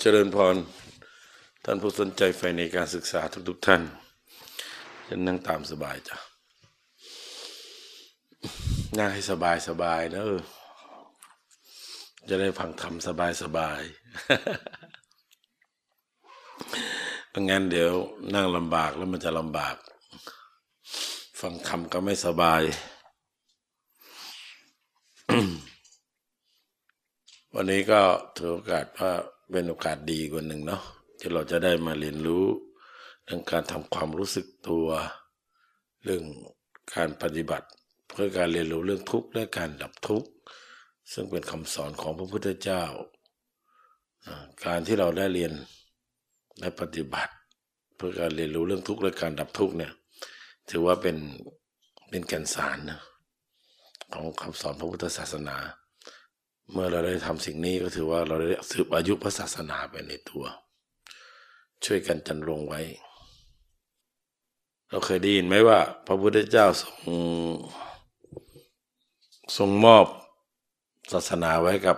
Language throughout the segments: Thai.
เจริญพร ท่านผู้สนใจใฝ่ในการศึกษาทุกๆท่านจะนั่งตามสบายจ้ะนั่งให้สบายสบายนะเออจะได้ฟังธรรมสบายสบายไม่งั้นเดี๋ยวนั่งลำบากแล้วมันจะลำบาก ฟังธรรมก็ไม่สบาย วันนี้ก็ถือโอกาสว่าเป็นโอกาสดีกว่าหนึ่งเนาะที่เราจะได้มาเรียนรู้เรื่องการทำความรู้สึกตัว เรื่องการปฏิบัติ เพื่อการเรียนรู้เรื่องทุกข์และการดับทุกข์ซึ่งเป็นคำสอนของพระพุทธเจ้า การที่เราได้เรียนและปฏิบัติ เพื่อการเรียนรู้เรื่องทุกข์และการดับทุกข์เนี่ยถือว่าเป็นเป็นแก่นสารนะของคำสอนพระพุทธศาสนา เมื่อเราได้ทำสิ่งนี้ก็ถือว่าเราได้สืบอายุพระศาสนาไปในตัว ช่วยกันจันรงไว้ เราเคยได้ยินไหมว่า พระพุทธเจ้าทรงทรงมอบศาสนาไว้กับ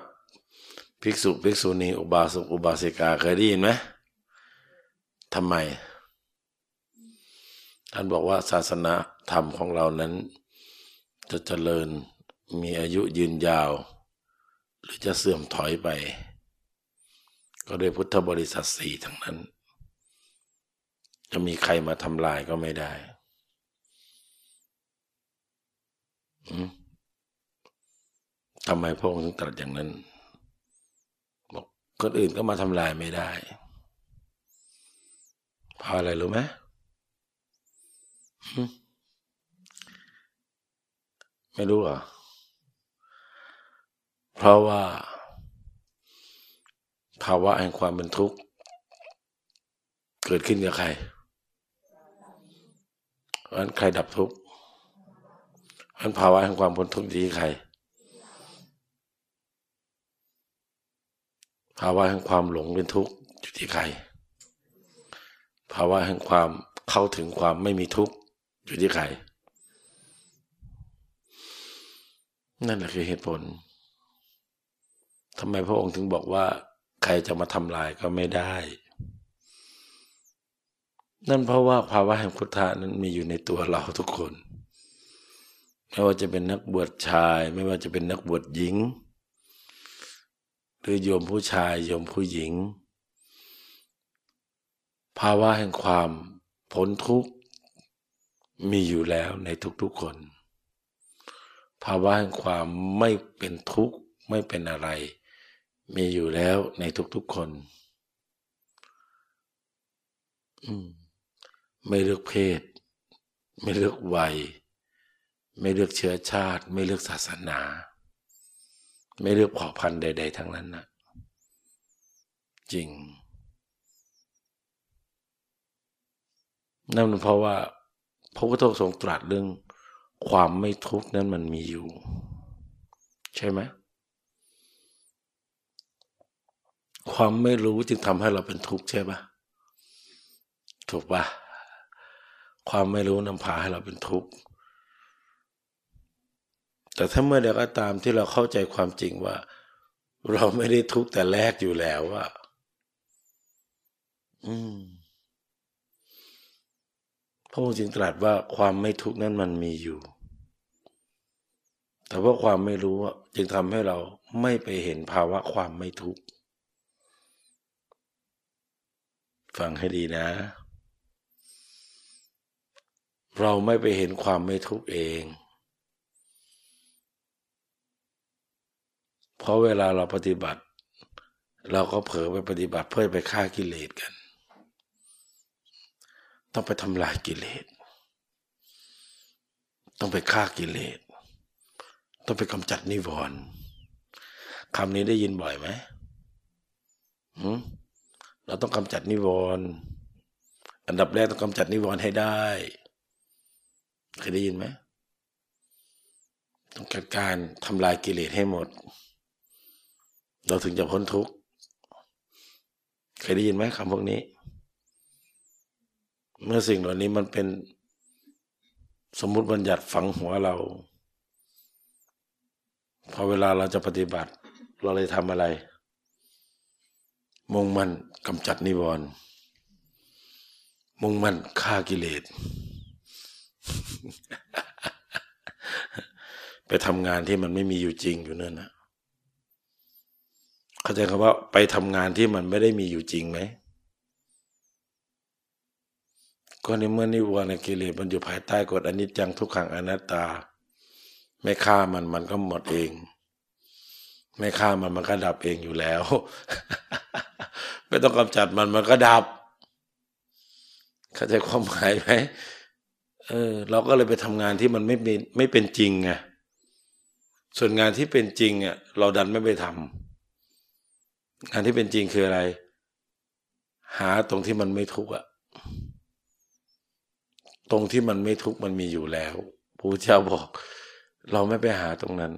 ภิกษุภิกษุณีอุบาสกอุบาสิกาเคยได้ยินไหมทำไม ท่านบอกว่าศาสนาธรรมของเรานั้น จะเจริญมีอายุยืนยาว หรือจะเสื่อมถอยไป ก็โดยพุทธบริษัทสี่ทั้งนั้น จะมีใครมาทำลายก็ไม่ได้ทำไมพระองค์ถึงตรัสอย่างนั้น บอกคนอื่นก็มาทำลายไม่ได้เพราะอะไรรู้ไหมไม่รู้เหรอ เพราะว่า ภาวะแห่งความเป็นทุกข์ เกิดขึ้นกับใครเพราะนั้นใครดับทุกข์เพราะนั้นภาวะแห่งความพ้นทุกข์ที่ใคร ภาวะแห่งความหลงเป็นทุกข์อยู่ที่ใคร ภาวะแห่งความเข้าถึงความไม่มีทุกข์อยู่ที่ใคร นั่นแหละคือเหตุผล ทำไมพระองค์ถึงบอกว่า ใครจะมาทำลายก็ไม่ได้ นั่นเพราะว่าภาวะแห่งพุทธะนั้นมีอยู่ในตัวเราทุกคน ไม่ว่าจะเป็นนักบวชชาย ไม่ว่าจะเป็นนักบวชหญิง หรือโยมผู้ชายโยมผู้หญิง ภาวะแห่งความพ้นทุกข์มีอยู่แล้วในทุกๆคน ภาวะแห่งความไม่เป็นทุกข์ไม่เป็นอะไร มีอยู่แล้วในทุกๆคน ไม่เลือกเพศ ไม่เลือกวัย ไม่เลือกเชื้อชาติ ไม่เลือกศาสนา ไม่เลือกเผ่าพันธุ์ใด ๆ ทั้งนั้นนะจริงนั่นเพราะว่าพระพุทธองค์ทรงตรัสเรื่องความไม่ทุกข์นั้นมันมีอยู่ ใช่ไหม ความไม่รู้จึงทำให้เราเป็นทุกข์ใช่ปะถูกปะความไม่รู้นำพาให้เราเป็นทุกข์แต่ถ้าเมื่อใดก็ตามที่เราเข้าใจความจริงว่า เราไม่ได้ทุกข์แต่แรกอยู่แล้วว่าอืมพระองค์จึงตรัสว่าความไม่ทุกข์นั้นมันมีอยู่ แต่ว่าความไม่รู้จึงทำให้เราไม่ไปเห็นภาวะความไม่ทุกข์ ฟังให้ดีนะ เราไม่ไปเห็นความไม่ทุกข์เอง เพราะเวลาเราปฏิบัติ เราก็เผลอไปปฏิบัติเพื่อไปฆ่ากิเลสกัน ต้องไปทำลายกิเลส ต้องไปฆ่ากิเลส ต้องไปกำจัดนิวรณ์คำนี้ได้ยินบ่อยไหม เราต้องกำจัดนิวรณ์อันดับแรกต้องกำจัดนิวรณ์ให้ได้เคยได้ยินไหมต้องจัดการทำลายกิเลสให้หมด เราถึงจะพ้นทุกข์เคยได้ยินไหมคำพวกนี้ เมื่อสิ่งเหล่านี้มันเป็นสมมุติบัญญัติฝังหัวเรา พอเวลาเราจะปฏิบัติ เราเลยทำอะไร มุ่งมั่นกำจัดนิวรณ์มุ่งมั่นฆ่ากิเลส ไปทำงานที่มันไม่มีอยู่จริงอยู่นั่นนะเข้าใจคำว่า ไปทำงานที่มันไม่ได้มีอยู่จริงไหมก็ในเมื่อนิวรณ์กิเลสมันอยู่ภายใต้กฎอนิจจังทุกขังอนัตตา ไม่ฆ่ามันมันก็หมดเอง ไม่ฆ่ามันมันก็ดับเองอยู่แล้ว ไม่ต้องกำจัดมันมันก็ดับ เข้าใจความหมายไหมเออ เราก็เลยไปทำงานที่มันไม่เป็นไม่เป็นจริงไงส่วนงานที่เป็นจริงอะเราดันไม่ไปทำงานที่เป็นจริงคืออะไร หาตรงที่มันไม่ทุกข์อะตรงที่มันไม่ทุกข์มันมีอยู่แล้วพระเจ้าบอก เราไม่ไปหาตรงนั้น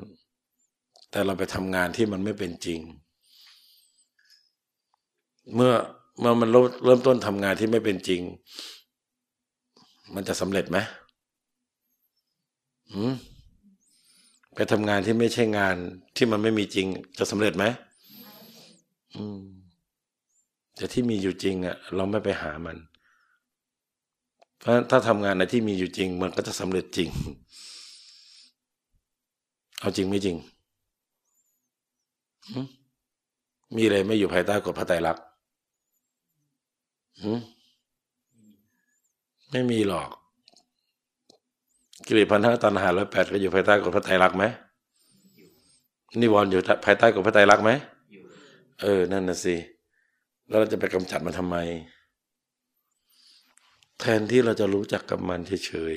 แต่เราไปทำงานที่มันไม่เป็นจริง เมื่อเมื่อมันเริ่มต้นทำงานที่ไม่เป็นจริง มันจะสำเร็จไหมอืมไปทำงานที่ไม่ใช่งานที่มันไม่มีจริง จะสำเร็จไหมอืมแต่ที่มีอยู่จริงอะ่ะ เราไม่ไปหามัน เพราะถ้าทำงานในที่มีอยู่จริง มันก็จะสำเร็จจริง เอาจริงไม่จริงมีอะไรไม่อยู่ภายใต้กฎพระไตรลักษณ์ ไม่มีหรอก กิเลสพันธะตันหาร้อยแปดก็อยู่ภายใต้กฎพระไตรลักษณ์ไหมนิวรณ์อยู่ภายใต้กฎพระไตรลักษณ์ไหมเออ นั่นน่ะสิแล้วเราจะไปกำจัดมันทำไม แทนที่เราจะรู้จักกับมันเฉย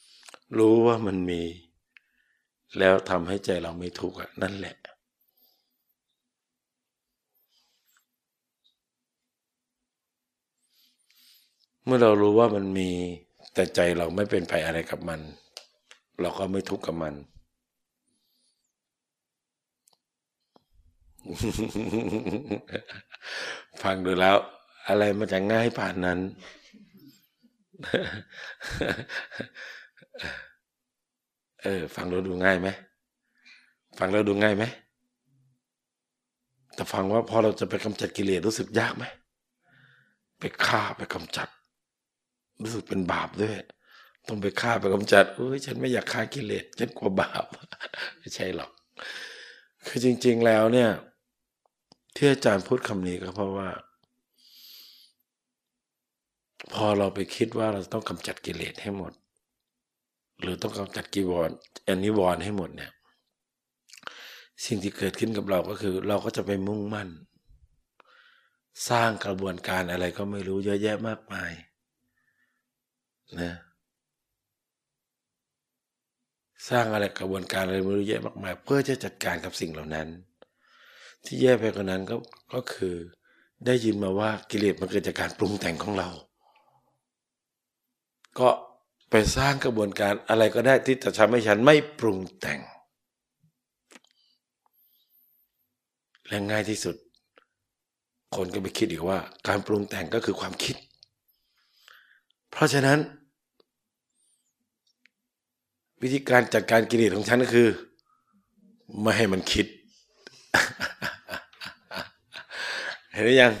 ๆรู้ว่ามันมี แล้วทำให้ใจเราไม่ทุกข์นั่นแหละ เมื่อเรารู้ว่ามันมีแต่ใจเราไม่เป็นไปอะไรกับมัน เราก็ไม่ทุกข์กับมัน ฟังดูแล้ว อะไรมันจะง่ายผ่านนั้น เออ ฟังแล้วดูง่ายไหมฟังแล้วดูง่ายไหมแต่ฟังว่าพอเราจะไปกำจัดกิเลสรู้สึกยากไหมไปฆ่าไปกำจัด รู้สึกเป็นบาปด้วย ต้องไปฆ่าไปกำจัดเอ้ยฉันไม่อยากฆ่ากิเลสฉันกลัวบาปไม่ใช่หรอก คือจริง ๆแล้วเนี่ย ที่อาจารย์พูดคำนี้ก็เพราะว่า พอเราไปคิดว่าเราต้องกำจัดกิเลสให้หมด หรือต้องกำจัดกิวรอันนิวรให้หมดเนี่ย สิ่งที่เกิดขึ้นกับเราก็คือ เราก็จะไปมุ่งมั่น สร้างกระบวนการอะไรก็ไม่รู้เยอะแยะมากมาย นะสร้างอะไรกระบวนการอะไรไม่รู้เยอะมากมาย เพื่อจะจัดการกับสิ่งเหล่านั้น ที่แย่ไปกว่านั้นก็ก็คือ ได้ยินมาว่ากิเลสมันเกิดจากการปรุงแต่งของเรา ก็ไปสร้างกระบวนการอะไรก็ได้ที่จะทำให้ฉันไม่ปรุงแต่งและง่ายที่สุด คนก็ไปคิดอีกว่า การปรุงแต่งก็คือความคิด เพราะฉะนั้น วิธีการจัดการกิเลสของฉันก็คือ ไม่ให้มันคิด เห็นหรือยัง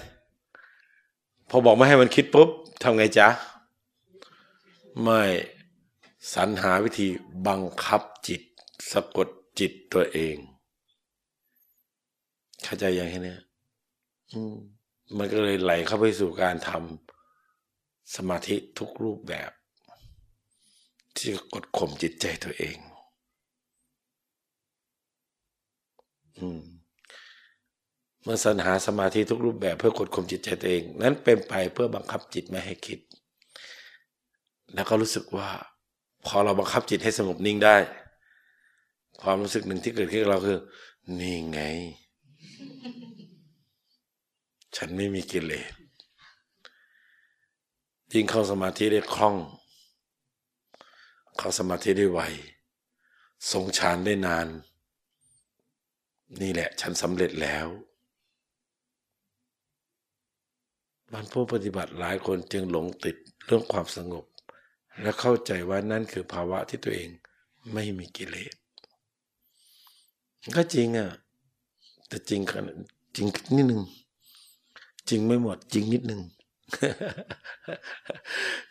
พอบอกไม่ให้มันคิดปุ๊บทำไงจ๊ะ ไม่สรรหาวิธีบังคับจิต สะกดจิตตัวเอง เข้าใจยังไงเนี่ยมันก็เลยไหลเข้าไปสู่การทำสมาธิทุกรูปแบบ ที่กดข่มจิตใจตัวเองเมื่อสรรหาสมาธิทุกรูปแบบเพื่อกดข่มจิตใจตัวเอง นั้นเป็นไปเพื่อบังคับจิตไม่ให้คิด แล้วก็รู้สึกว่า พอเราบังคับจิตให้สงบนิ่งได้ ความรู้สึกหนึ่งที่เกิดขึ้นกับเราคือนี่ไง ฉันไม่มีกิเลสยิ่งเข้าสมาธิได้คล่อง เข้าสมาธิได้ไวทรงฌานได้นาน นี่แหละฉันสำเร็จแล้วมันผู้ปฏิบัติหลายคนจึงหลงติดเรื่องความสงบ และเข้าใจว่านั่นคือภาวะที่ตัวเองไม่มีกิเลสก็จริงอะแต่จริงจริงนิดนึงจริงไม่หมดจริงนิดหนึ่ง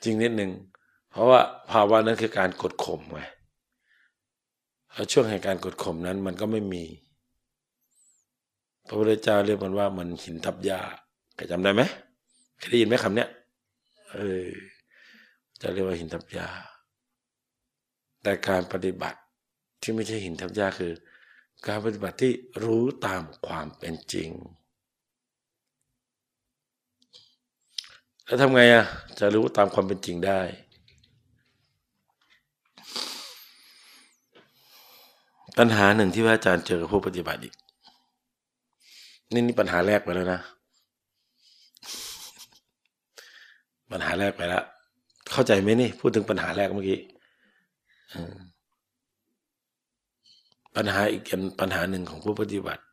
จริงนิดหนึ่ง เพราะว่าภาวะนั้นคือการกดข่มไงแล้วช่วงแห่งการกดข่มนั้นมันก็ไม่มี พระพุทธเจ้าเรียกมันว่ามันหินทับยาเคยจำได้ไหมเคยได้ยินไหมคำเนี้ยเออจะเรียกว่าหินทับยา แต่การปฏิบัติที่ไม่ใช่หินทับยาคือ การปฏิบัติที่รู้ตามความเป็นจริง แล้วทำไงอะจะรู้ตามความเป็นจริงได้ ปัญหาหนึ่งที่พระอาจารย์เจอกับผู้ปฏิบัติอีก นี่นี่ปัญหาแรกไปแล้วนะ ปัญหาแรกไปแล้วเข้าใจไหมนี่ พูดถึงปัญหาแรกเมื่อกี้ปัญหาอีกปัญหาหนึ่งของผู้ปฏิบัติ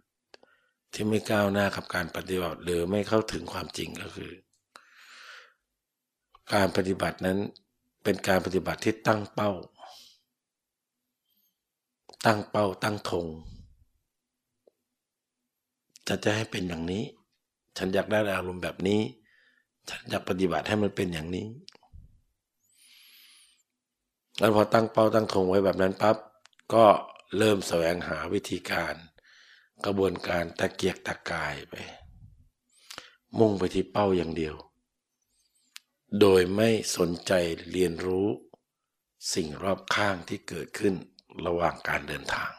ที่ไม่ก้าวหน้ากับการปฏิบัติ หรือไม่เข้าถึงความจริงก็คือ การปฏิบัตินั้นเป็นการปฏิบัติที่ตั้งเป้า ตั้งเป้าตั้งธงจะจะให้เป็นอย่างนี้ ฉันอยากได้อารมณ์แบบนี้ ฉันอยากปฏิบัติให้มันเป็นอย่างนี้แล้วพอตั้งเป้าตั้งธงไว้แบบนั้นปั๊บก็เริ่มแสวงหาวิธีการ กระบวนการตะเกียกตะกายไป มุ่งไปที่เป้าอย่างเดียว โดยไม่สนใจเรียนรู้สิ่งรอบข้างที่เกิดขึ้น ระหว่างการเดินทาง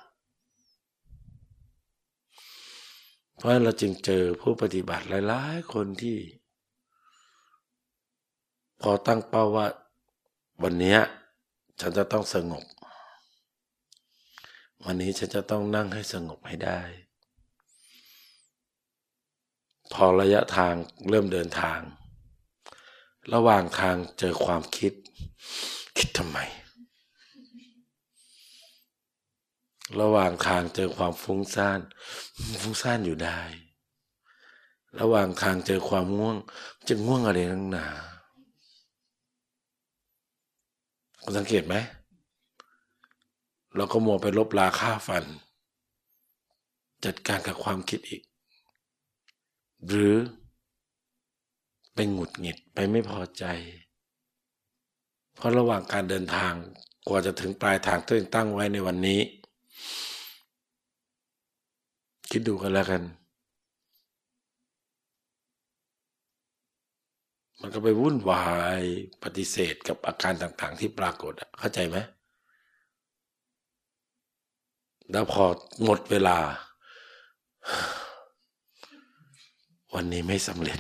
เพราะเราจึงเจอผู้ปฏิบัติหลายๆ คนที่ พอตั้งเป้าว่า วันนี้ฉันจะต้องสงบ วันนี้ฉันจะต้องนั่งให้สงบให้ได้ พอระยะทางเริ่มเดินทาง ระหว่างทางเจอความคิด คิดทำไม ระหว่างทางเจอความฟุ้งซ่าน ฟุ้งซ่านอยู่ได้ ระหว่างทางเจอความง่วง จะง่วงอะไรนักหนาคุณสังเกตไหม เราก็มัวไปลบลาค่าฟัน จัดการกับความคิดอีก หรือไปหงุดหงิดไปไม่พอใจ เพราะระหว่างการเดินทางกว่าจะถึงปลายทางที่ตั้งไว้ในวันนี้ คิดดูกันแล้วกัน มันก็ไปวุ่นวายปฏิเสธกับอาการต่าง ๆ ที่ปรากฏเข้าใจไหมแล้วพอหมดเวลา วันนี้ไม่สำเร็จ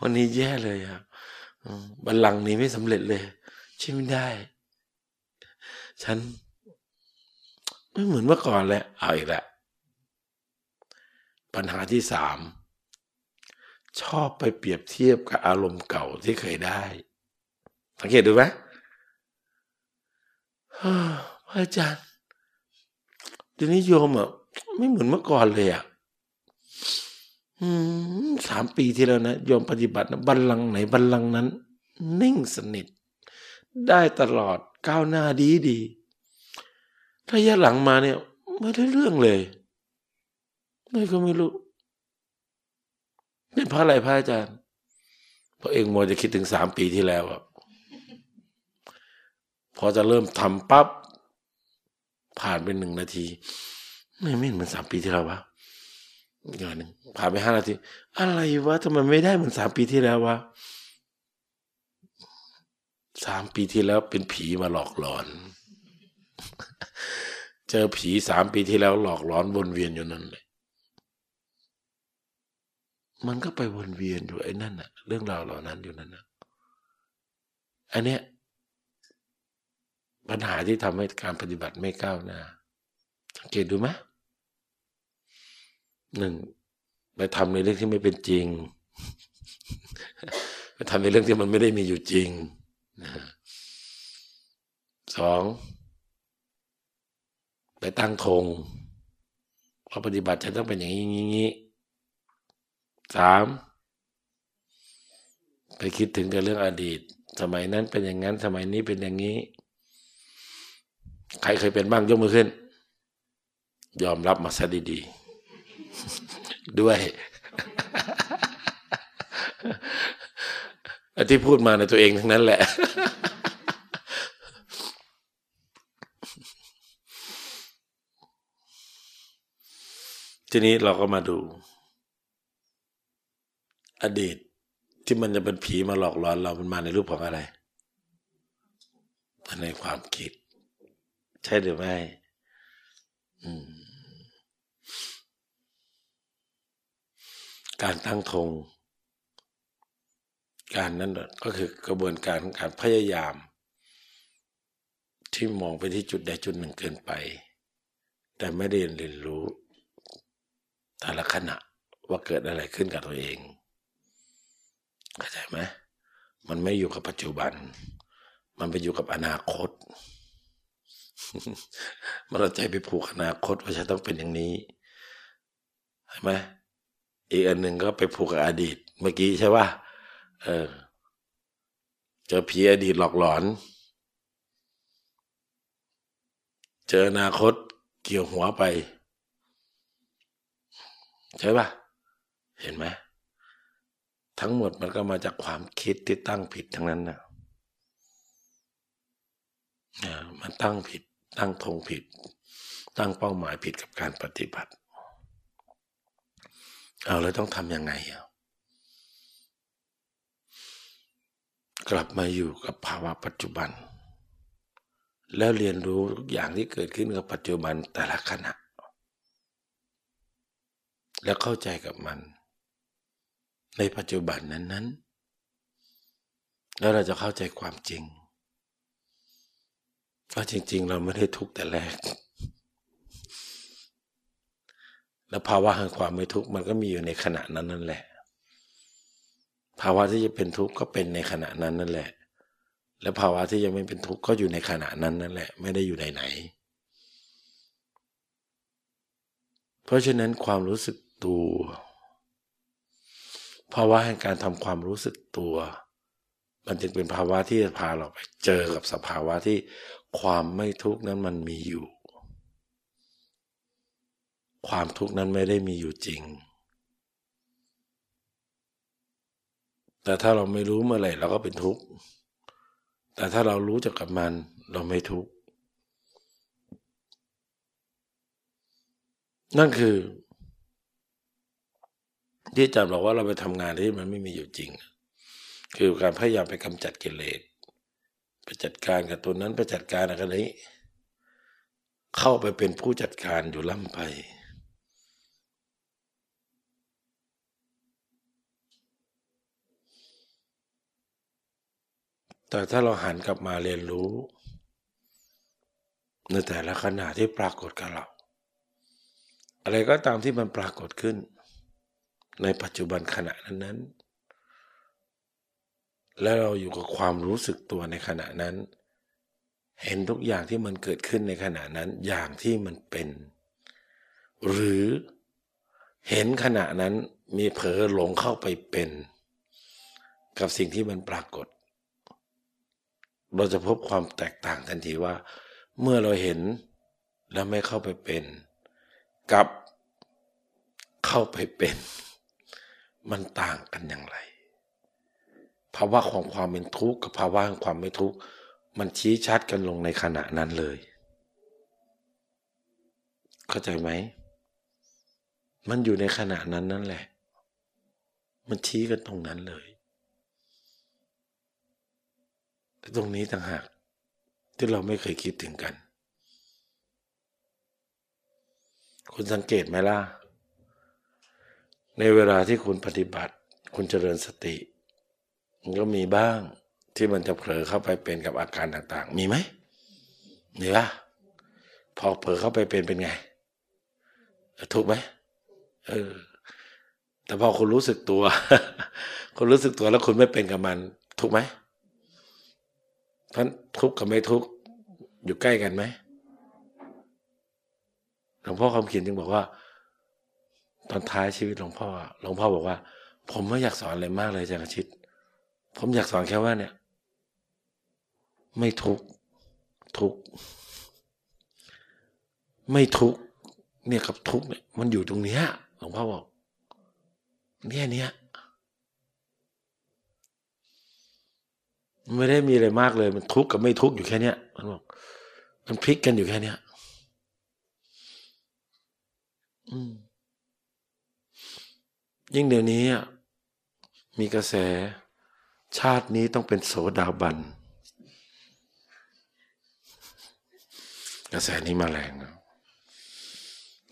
วันนี้แย่เลยอะบัลลังก์นี้ไม่สำเร็จเลยใช่ไม่ได้ ฉัน ไม่เหมือนเมื่อก่อนเลยเอาอีกแล้วปัญหาที่สามชอบไปเปรียบเทียบกับอารมณ์เก่าที่เคยได้ สังเกตดูไหมพระอาจารย์เดี๋ยวนี้โยมอะไม่เหมือนเมื่อก่อนเลยอะสามปีที่แล้วนะโยมปฏิบัตินะบัลลังไหนบัลลังนั้น นิ่งสนิท ได้ตลอดก้าวหน้าดีดี ระยะหลังมาเนี่ย ไม่ได้เรื่องเลยไม่ก็ไม่รู้นี่เพระอะไรพระอาจารย์เพราะเองมัวจะคิดถึงสามปีที่แล้วอะพอจะเริ่มทำปั๊บผ่านไปหนึ่งนาที ไม่ไม่เหมือนสามปีที่แล้ววะอย่างหนึ่งผ่านไปห้านาที อะไรวะทำไมไม่ได้เหมือนสามปีที่แล้ววะสามปีที่แล้วเป็นผีมาหลอกหลอน เจอผีสามปีที่แล้วหลอกหลอนวนเวียนอยู่นั่นเลย มันก็ไปวนเวียนอยู่ไอ้นั่นน่ะ เรื่องราวเหล่านั้นอยู่นั่นน่ะ อันเนี้ยปัญหาที่ทำให้การปฏิบัติไม่ก้าวหน้า สังเกตดูไหมหนึ่งไปทำในเรื่องที่ไม่เป็นจริง ไปทำในเรื่องที่มันไม่ได้มีอยู่จริงสอง ไปตั้งธงพอปฏิบัติจะต้องเป็นอย่างนี้นี้สามไปคิดถึงแต่เรื่องอดีต สมัยนั้นเป็นอย่างนั้น สมัยนี้เป็นอย่างนี้ ใครเคยเป็นบ้างยกมือขึ้น ยอมรับมาซะดีๆ ด้วยอที่พูดมาในตัวเองทั้งนั้นแหละ ทีนี้เราก็มาดู อดีตที่มันจะเป็นผีมาหลอกหลอนเรา มันมาในรูปของอะไรมาในความคิด ใช่หรือไม่การตั้งธงการนั้นก็คือกระบวนการของการพยายาม ที่มองไปที่จุดใดจุดหนึ่งเกินไป แต่ไม่ได้เรียนรู้ แต่ละขณะว่าเกิดอะไรขึ้นกับตัวเองเข้าใจไหมมันไม่อยู่กับปัจจุบัน มันไปอยู่กับอนาคต มันเราใจไปผูกอนาคตว่าจะต้องเป็นอย่างนี้ใช่ไหมอีกอันหนึ่งก็ไปผูกกับอดีต เมื่อกี้ใช่ป่ะเออเจอผีอดีตหลอกหลอน เจออนาคตเกี่ยวหัวไป ใช่ป่ะเห็นไหมทั้งหมดมันก็มาจากความคิดที่ตั้งผิดทั้งนั้นนะมันตั้งผิด ตั้งธงผิด ตั้งเป้าหมายผิดกับการปฏิบัติ เอาแล้วต้องทำยังไงอะกลับมาอยู่กับภาวะปัจจุบัน แล้วเรียนรู้ทุกอย่างที่เกิดขึ้นกับปัจจุบันแต่ละขณะ แล้วเข้าใจกับมัน ในปัจจุบันนั้นๆแล้วเราจะเข้าใจความจริงว่าจริง ๆ เราไม่ได้ทุกข์แต่แรก แล้วภาวะแห่งความไม่ทุกข์มันก็มีอยู่ในขณะนั้นนั่นแหละ ภาวะที่จะเป็นทุกข์ก็เป็นในขณะนั้นนั่นแหละ และภาวะที่ยังไม่เป็นทุกข์ก็อยู่ในขณะนั้นนั่นแหละ ไม่ได้อยู่ในไหน เพราะฉะนั้นความรู้สึก ตัวภาวะแห่งการทำความรู้สึกตัว มันจึงเป็นภาวะที่จะพาเราไปเจอกับสภาวะที่ความไม่ทุกข์นั้นมันมีอยู่ ความทุกข์นั้นไม่ได้มีอยู่จริง แต่ถ้าเราไม่รู้เมื่อไหร่เราก็เป็นทุกข์ แต่ถ้าเรารู้จักกับมันเราไม่ทุกข์ นั่นคือ ที่จำบอกว่าเราไปทำงานที่มันไม่มีอยู่จริง คือการพยายามไปกำจัดกิเลสไปจัดการกับตัวนั้นไปจัดการอะไรนี้ เข้าไปเป็นผู้จัดการอยู่ล่ำไป แต่ถ้าเราหันกลับมาเรียนรู้ ในแต่ละขณะที่ปรากฏกับเรา อะไรก็ตามที่มันปรากฏขึ้น ในปัจจุบันขณะนั้นๆ และเราอยู่กับความรู้สึกตัวในขณะนั้น เห็นทุกอย่างที่มันเกิดขึ้นในขณะนั้นอย่างที่มันเป็น หรือเห็นขณะนั้นมีเผลอหลงเข้าไปเป็น กับสิ่งที่มันปรากฏ เราจะพบความแตกต่างทันทีว่า เมื่อเราเห็นแล้วไม่เข้าไปเป็น กับเข้าไปเป็น มันต่างกันอย่างไร ภาวะของความเป็นทุกข์กับภาวะของความไม่ทุกข์มันชี้ชัดกันลงในขณะนั้นเลย เข้าใจไหม มันอยู่ในขณะนั้นนั่นแหละ มันชี้กันตรงนั้นเลยตรงนี้ต่างหากที่เราไม่เคยคิดถึงกัน คุณสังเกตไหมล่ะ ในเวลาที่คุณปฏิบัติ คุณเจริญสติ มันก็มีบ้างที่มันจะเผลอเข้าไปเป็นกับอาการต่างๆ มีไหมมีปะพอเผลอเข้าไปเป็นเป็นไงถูกไหมเออ แต่พอคุณรู้สึกตัว คุณรู้สึกตัวแล้วคุณไม่เป็นกับมัน ถูกไหมพราะทุกข์กับไม่ทุกข์อยู่ใกล้กันไหมหลวงพ่อคำเขียนจึงบอกว่า ตอนท้ายชีวิตหลวงพ่อหลวงพ่อบอกว่า ผมไม่อยากสอนอะไรมากเลยจักรชิต ผมอยากสอนแค่ว่าเนี่ย ไม่ทุกทุกไม่ทุกเนี่ยกับทุกเนี่ยมันอยู่ตรงเนี้ยหลวงพ่อบอกเนี่ยเนี่ยไม่ได้มีอะไรมากเลย มันทุกข์กับไม่ทุกข์อยู่แค่เนี้ยมันบอกมันพลิกกันอยู่แค่เนี้ย ยิ่งเดี๋ยวนี้มีกระแส ชาตินี้ต้องเป็นโสดาบัน กระแสนี้มาแรงนะ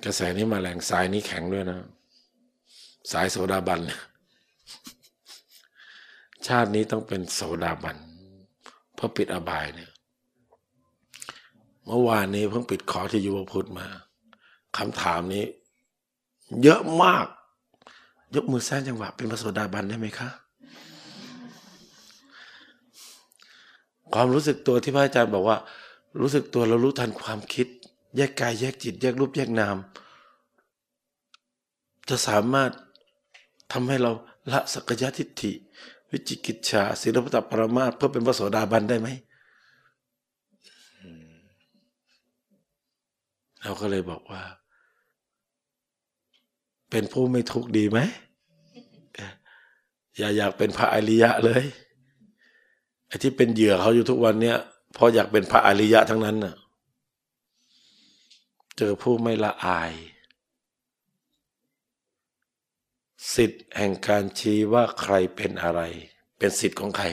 กระแสนี้มาแรงสายนี้แข็งด้วยนะ สายโสดาบัน ชาตินี้ต้องเป็นโสดาบัน เพื่อปิดอบายเนี่ย เมื่อวานนี้เพิ่งปิดขอที่ยุวพุทธมาคำถามนี้ เยอะมาก ยกมือสร้างจังหวะเป็นพระโสดาบันได้ไหมคะความรู้สึกตัวที่พระอาจารย์บอกว่า รู้สึกตัวเรารู้ทันความคิด แยกกายแยกจิต แยกรูปแยกนาม จะสามารถทำให้เราละสักยะทิฏฐิ วิจิกิจฉาศีลปตปรมาเพื่อเป็นพระโสดาบันได้ไหมเราก็เลยบอกว่า เป็นผู้ไม่ทุกข์ดีไหมอย่าอยากเป็นพระอริยะเลยไอ้ที่เป็นเหยื่อเขาอยู่ทุกวันเนี้ยเพราะอยากเป็นพระอริยะทั้งนั้นน่ะ เจอผู้ไม่ละอาย สิทธิ์แห่งการชี้ว่าใครเป็นอะไร เป็นสิทธิ์ของใคร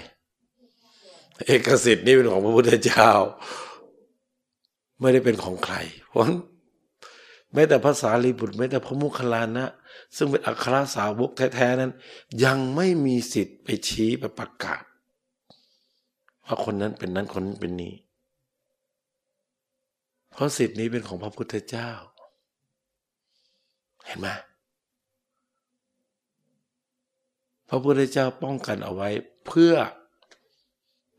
เอกสิทธิ์นี่เป็นของพระพุทธเจ้า ไม่ได้เป็นของใคร เพราะ แม้แต่ภาษาลีบุตรแม้แต่พระมุคลานะ ซึ่งเป็นอัครสาวกแท้ๆนั้น ยังไม่มีสิทธิ์ไปชี้ไปประกาศว่าคนนั้นเป็นนั้นคนนั้นเป็นนี้ เพราะสิทธิ์นี้เป็นของพระพุทธเจ้า เห็นไหมพระพุทธเจ้าป้องกันเอาไว้เพื่อ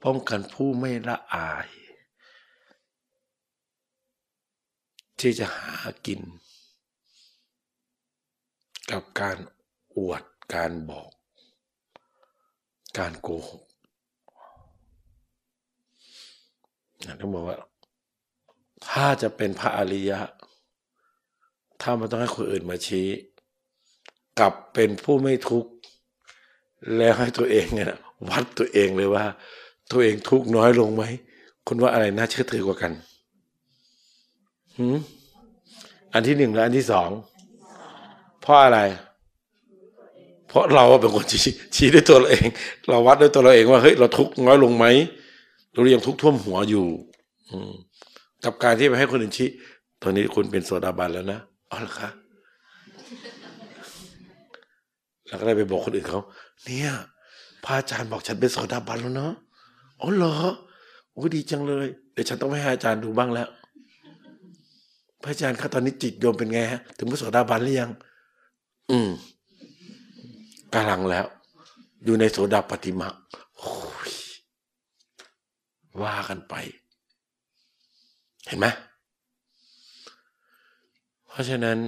ป้องกันผู้ไม่ละอาย ที่จะหากิน กับการอวดการบอก การโกหกต้องบอกว่า ถ้าจะเป็นพระอริยะ ถ้ามันต้องให้คนอื่นมาชี้ กลับเป็นผู้ไม่ทุกข์แล้วให้ตัวเองเนี่ยวัดตัวเองเลยว่า ตัวเองทุกข์น้อยลงไหมคุณว่าอะไรน่าเชื่อถือกว่ากัน อันที่หนึ่งและอันที่สองเพราะอะไร เพราะเราเป็นคนชี้ชี้ด้วยตัวเราเอง เราวัดด้วยตัวเราเองว่าเฮ้ยเราทุกข์น้อยลงไหมเรายังทุกข์ท่วมหัวอยู่ อืกับการที่ไปให้คนอื่นชี้ตอนนี้คุณเป็นโสดาบันแล้วนะอ๋อเหรอคะแล้วก็ได้ไปบอกคนอื่นเขาเนี่ยพระอาจารย์บอกฉันเป็นโสดาบันแล้วเนาะอ๋อเหรอโอ้ดีจังเลย เดี๋ยวฉันต้องไปให้อาจารย์ดูบ้างแล้ว พระอาจารย์ครับตอนนี้จิตโยมเป็นไงฮะถึงพระโสดาบันหรือยัง อืมกำลังแล้ว อยู่ในโสดาปฏิมาว่ากันไป เห็นไหมเพราะฉะนั้น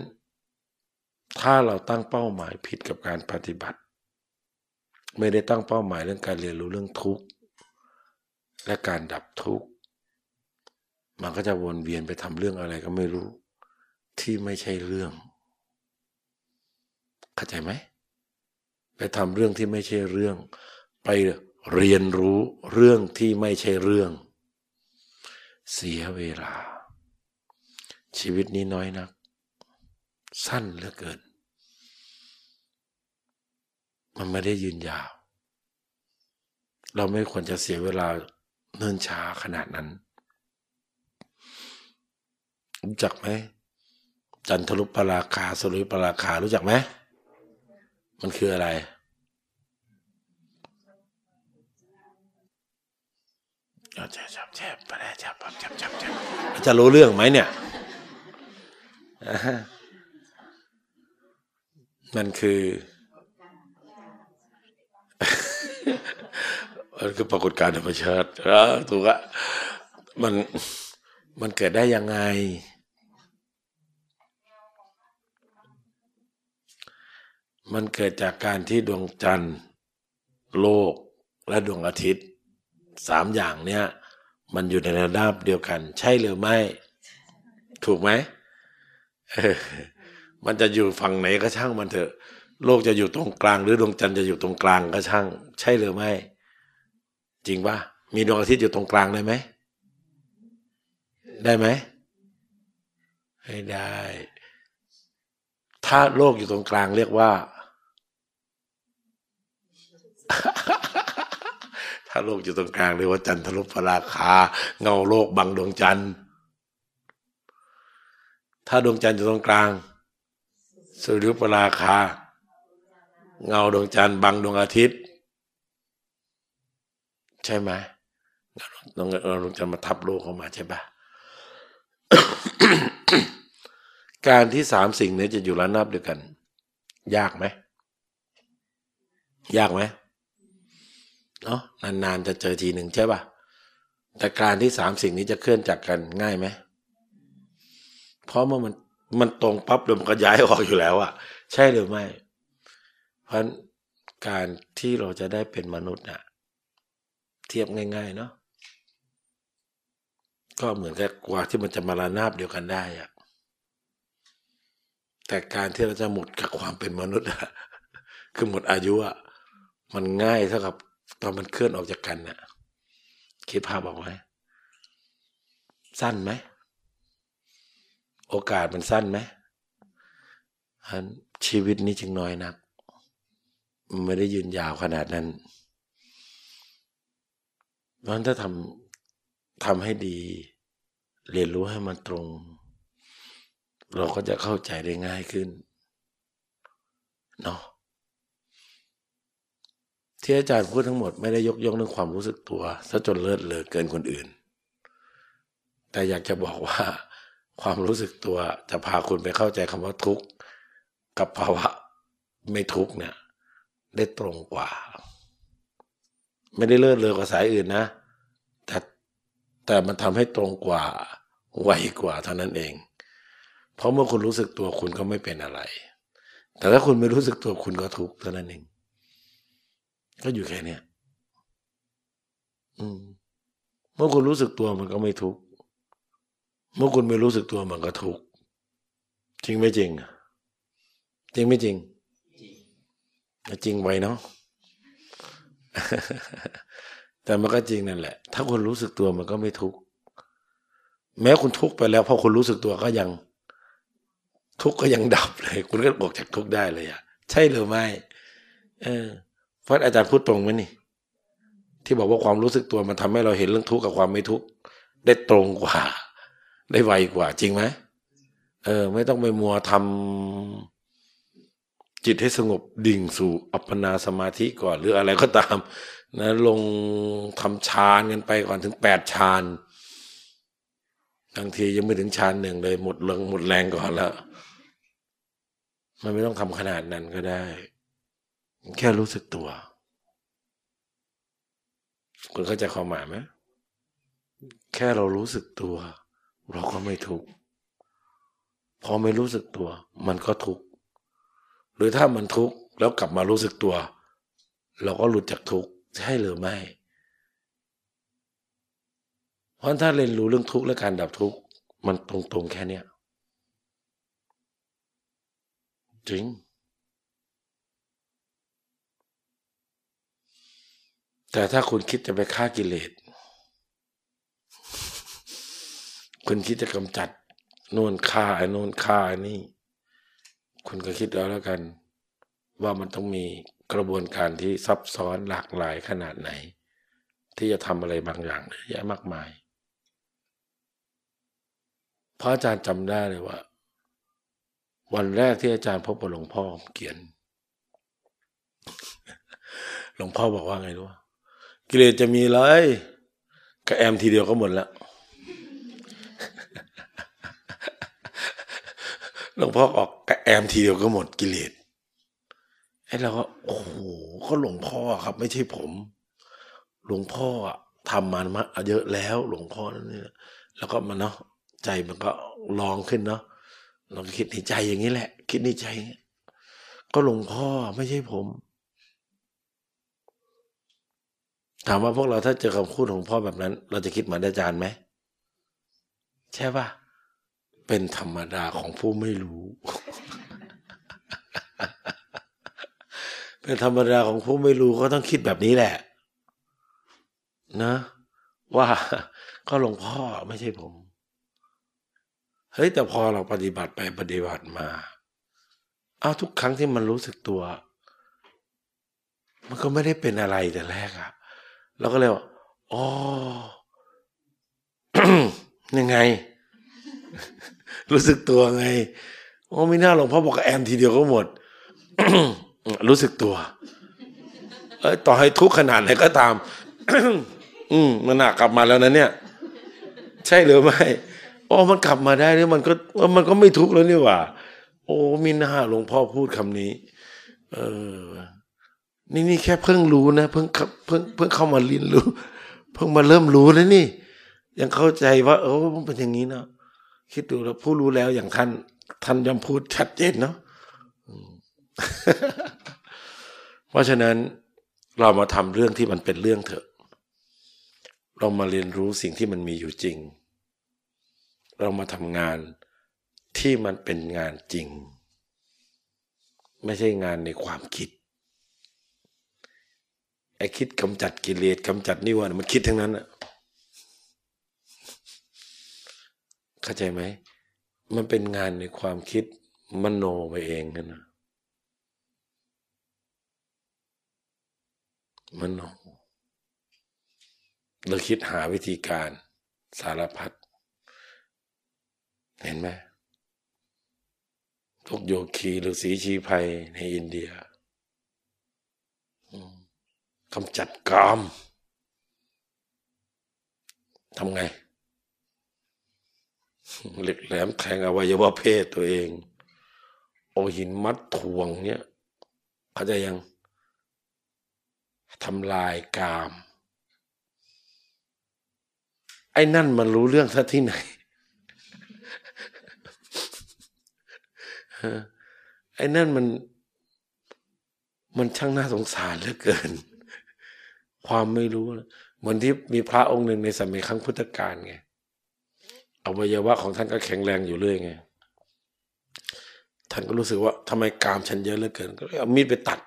ถ้าเราตั้งเป้าหมายผิดกับการปฏิบัติ ไม่ได้ตั้งเป้าหมายเรื่องการเรียนรู้เรื่องทุกข์และการดับทุกข์ มันก็จะวนเวียนไปทำเรื่องอะไรก็ไม่รู้ ที่ไม่ใช่เรื่อง เข้าใจไหม ไปทำเรื่องที่ไม่ใช่เรื่อง ไปเรียนรู้เรื่องที่ไม่ใช่เรื่อง เสียเวลา ชีวิตนี้น้อยนัก สั้นเหลือเกิน มันไม่ได้ยืนยาว เราไม่ควรจะเสียเวลาเนิ่นช้าขนาดนั้น รู้จักไหมจันทรุปราคาสรุปปราคารู้จักไหมมันคืออะไรจับจับจับจับไปจับจับจับจับจับจะรู้เรื่องไหมเนี่ย มันคือ มันคือปรากฏการณ์ธรรมชาติถูกอะมัน มันเกิดได้ยังไง มันเกิดจากการที่ดวงจันทร์ โลกและดวงอาทิตย์สามอย่างเนี้ยมันอยู่ในระดับเดียวกัน ใช่หรือไม่ ถูกไหมมันจะอยู่ฝั่งไหนก็ช่างมันเถอะ โลกจะอยู่ตรงกลาง หรือดวงจันทร์จะอยู่ตรงกลางก็ช่าง ใช่หรือไม่ จริงปะมีดวงอาทิตย์อยู่ตรงกลางได้ไหม ได้ไหมไม่ได้ ถ้าโลกอยู่ตรงกลางเรียกว่า ถ้าโลกอยู่ตรงกลางเรียกว่าจันทรุปราคา เงาโลกบังดวงจันทร์ ถ้าดวงจันทร์อยู่ตรงกลาง สุริยุปราคา เงาดวงจันทร์บังดวงอาทิตย์ ใช่ไหมดวงดวงจันทร์มาทับโลกเข้ามาใช่ปะการที่สามสิ่งนี้จะอยู่ระนาบเดียวกัน ยากไหม ยากไหม เนาะนานๆจะเจอทีหนึ่งใช่ป่ะแต่การที่สามสิ่งนี้จะเคลื่อนจากกันง่ายไหมเพราะเมื่อมันมันตรงปั๊บเดี๋ยวมันก็ย้ายออกอยู่แล้วอะใช่หรือไม่ เพราะการที่เราจะได้เป็นมนุษย์อะเทียบง่าย ๆ เนาะก็เหมือนกับกว่าที่มันจะมาระนาบเดียวกันได้อะแต่การที่เราจะหมดกับความเป็นมนุษย์อะคือหมดอายุอะมันง่ายเท่ากับ ตอนมันเคลื่อนออกจากกันน่ะคิดภาพออกไหมสั้นไหมโอกาสมันสั้นไหมชีวิตนี้จึงน้อยนักมันไม่ได้ยืนยาวขนาดนั้นเพราะถ้าทำทำให้ดี เรียนรู้ให้มันตรง เราก็จะเข้าใจได้ง่ายขึ้นเนาะ ที่อาจารย์พูดทั้งหมดไม่ได้ยกย่องเรื่องความรู้สึกตัวซะจนเลิศเลอเกินคนอื่น แต่อยากจะบอกว่า ความรู้สึกตัวจะพาคุณไปเข้าใจคำว่าทุกข์กับภาวะไม่ทุกข์เนี่ย ได้ตรงกว่า ไม่ได้เลิศเลอกว่าสายอื่นนะ แต่แต่มันทำให้ตรงกว่าไวกว่าเท่านั้นเอง เพราะเมื่อคุณรู้สึกตัวคุณก็ไม่เป็นอะไร แต่ถ้าคุณไม่รู้สึกตัวคุณก็ทุกข์เท่านั้นเอง ก็อยู่แค่เนี้ยอืมเมื่อคุณรู้สึกตัวมันก็ไม่ทุกข์เมื่อคุณไม่รู้สึกตัวมันก็ทุกข์จริงไม่จริงจริงไม่จริงจริงไวเนาะแต่มันก็จริงนั่นแหละ ถ้าคุณรู้สึกตัวมันก็ไม่ทุกข์แม้คุณทุกข์ไปแล้วพอคุณรู้สึกตัวก็ยัง ทุกข์ก็ยังดับเลย คุณก็ออกจากทุกข์ได้เลยอะใช่หรือไม่ เออ เพราะอาจารย์พูดตรงไหมนี่ ที่บอกว่าความรู้สึกตัวมันทำให้เราเห็นเรื่องทุกข์กับความไม่ทุกข์ได้ตรงกว่า ได้ไวกว่า จริงไหมเออ ไม่ต้องไปมัวทำจิตให้สงบดิ่งสู่อัปปนาสมาธิก่อน หรืออะไรก็ตาม นะ ลงทำฌานกันไปก่อนถึงแปดฌานบางทียังไม่ถึงฌานหนึ่งเลย หมดแรงหมดแรงก่อนแล้ว มันไม่ต้องทำขนาดนั้นก็ได้ แค่รู้สึกตัว คุณเข้าใจความหมายไหมแค่เรารู้สึกตัว เราก็ไม่ทุกข์พอไม่รู้สึกตัว มันก็ทุกข์หรือถ้ามันทุกข์แล้วกลับมารู้สึกตัว เราก็หลุดจากทุกข์ใช่หรือไม่ เพราะถ้าเรียนรู้เรื่องทุกข์และการดับทุกข์มันตรงๆแค่เนี้ยจริง แต่ถ้าคุณคิดจะไปฆ่ากิเลส คุณคิดจะกำจัดโน่นฆ่าไอ้โน่นฆ่าไอ้นี่ คุณก็คิดเอาแล้วกัน ว่ามันต้องมีกระบวนการที่ซับซ้อนหลากหลายขนาดไหน ที่จะทำอะไรบางอย่างเยอะแยะมากมายพระอาจารย์จำได้เลยว่า วันแรกที่อาจารย์พบกับหลวงพ่อเขียน หลวงพ่อบอกว่าไงรู้ กิเลสจะมีเลยก็แอมทีเดียวก็หมดแล้วหลวงพ่อออกกระแอมทีเดียวก็หมดกิเลสไอ้เราก็โอ้โหก็หลวงพ่อครับ ไม่ใช่ผม หลวงพ่อทำมันมาเยอะแล้ว หลวงพ่อนั่นนี่แล้วก็มันเนาะใจมันก็ลองขึ้นเนาะเราคิดในใจอย่างนี้แหละ คิดในใจ ก็หลวงพ่อไม่ใช่ผม ถามว่าพวกเราถ้าเจอคำพูดของพ่อแบบนั้น เราจะคิดเหมือนอาจารย์ไหมใช่ป่ะเป็นธรรมดาของผู้ไม่รู้ เป็นธรรมดาของผู้ไม่รู้ก็ต้องคิดแบบนี้แหละ นะ ว่าก็หลวงพ่อไม่ใช่ผม เฮ้ย แต่พอเราปฏิบัติไปปฏิบัติมาเอาทุกครั้งที่มันรู้สึกตัว มันก็ไม่ได้เป็นอะไรแต่แรกอะ เราก็เลยว่าอ๋อยังไง รู้สึกตัวไงโอ้ไม่น่าหลวงพ่อบอกแอมทีเดียวก็หมดรู้สึกตัว เอ้ยต่อให้ทุกขนาดไหนก็ตาม อืมมันหนักกลับมาแล้วนะเนี่ย ใช่หรือไม่อ๋อมันกลับมาได้เนี่ยมันก็มันก็ไม่ทุกข์แล้วนี่หว่า โอ้มีหน้าหลวงพ่อพูดคำนี้ เออ นี่นี่แค่เพิ่งรู้นะเพิ่งเพิ่งเพิ่งเข้ามาเรียนรู้ เพิ่งมาเริ่มรู้นะนี่ ยังเข้าใจว่า เออมันเป็นอย่างนี้เนาะคิดดูแล้วผู้รู้แล้วอย่างท่านท่านยอมพูดชัดเจนเนาะเพราะฉะนั้นเรามาทำเรื่องที่มันเป็นเรื่องเถอะ เรามาเรียนรู้สิ่งที่มันมีอยู่จริง เรามาทำงานที่มันเป็นงานจริง ไม่ใช่งานในความคิด ไอ้คิดกำจัดกิเลสกำจัดนิวรณ์มันคิดทั้งนั้นอะเข้าใจไหม มันเป็นงานในความคิดมโนไปเองกันนะมโนเราคิดหาวิธีการสารพัดเห็นไหมทุกโยคีหรือสีชีภัยในอินเดีย กำจัดกามทำไง เหล็กแหลมแทงอวัยวะเพศตัวเอง โอหินมัดถ่วงเนี่ยเขาจะยังทำลายกาม ไอ้นั่นมันรู้เรื่องซะที่ไหนไอ้นั่นมัน มันช่างน่าสงสารเหลือเกิน ความไม่รู้เหมือนที่มีพระองค์หนึ่งในสมัยครั้งพุทธกาลไงอวัยวะของท่านก็แข็งแรงอยู่เรื่อยไงท่านก็รู้สึกว่าทำไมกามฉันเยอะเหลือเกิน ก็เลยเอามีดไปตัด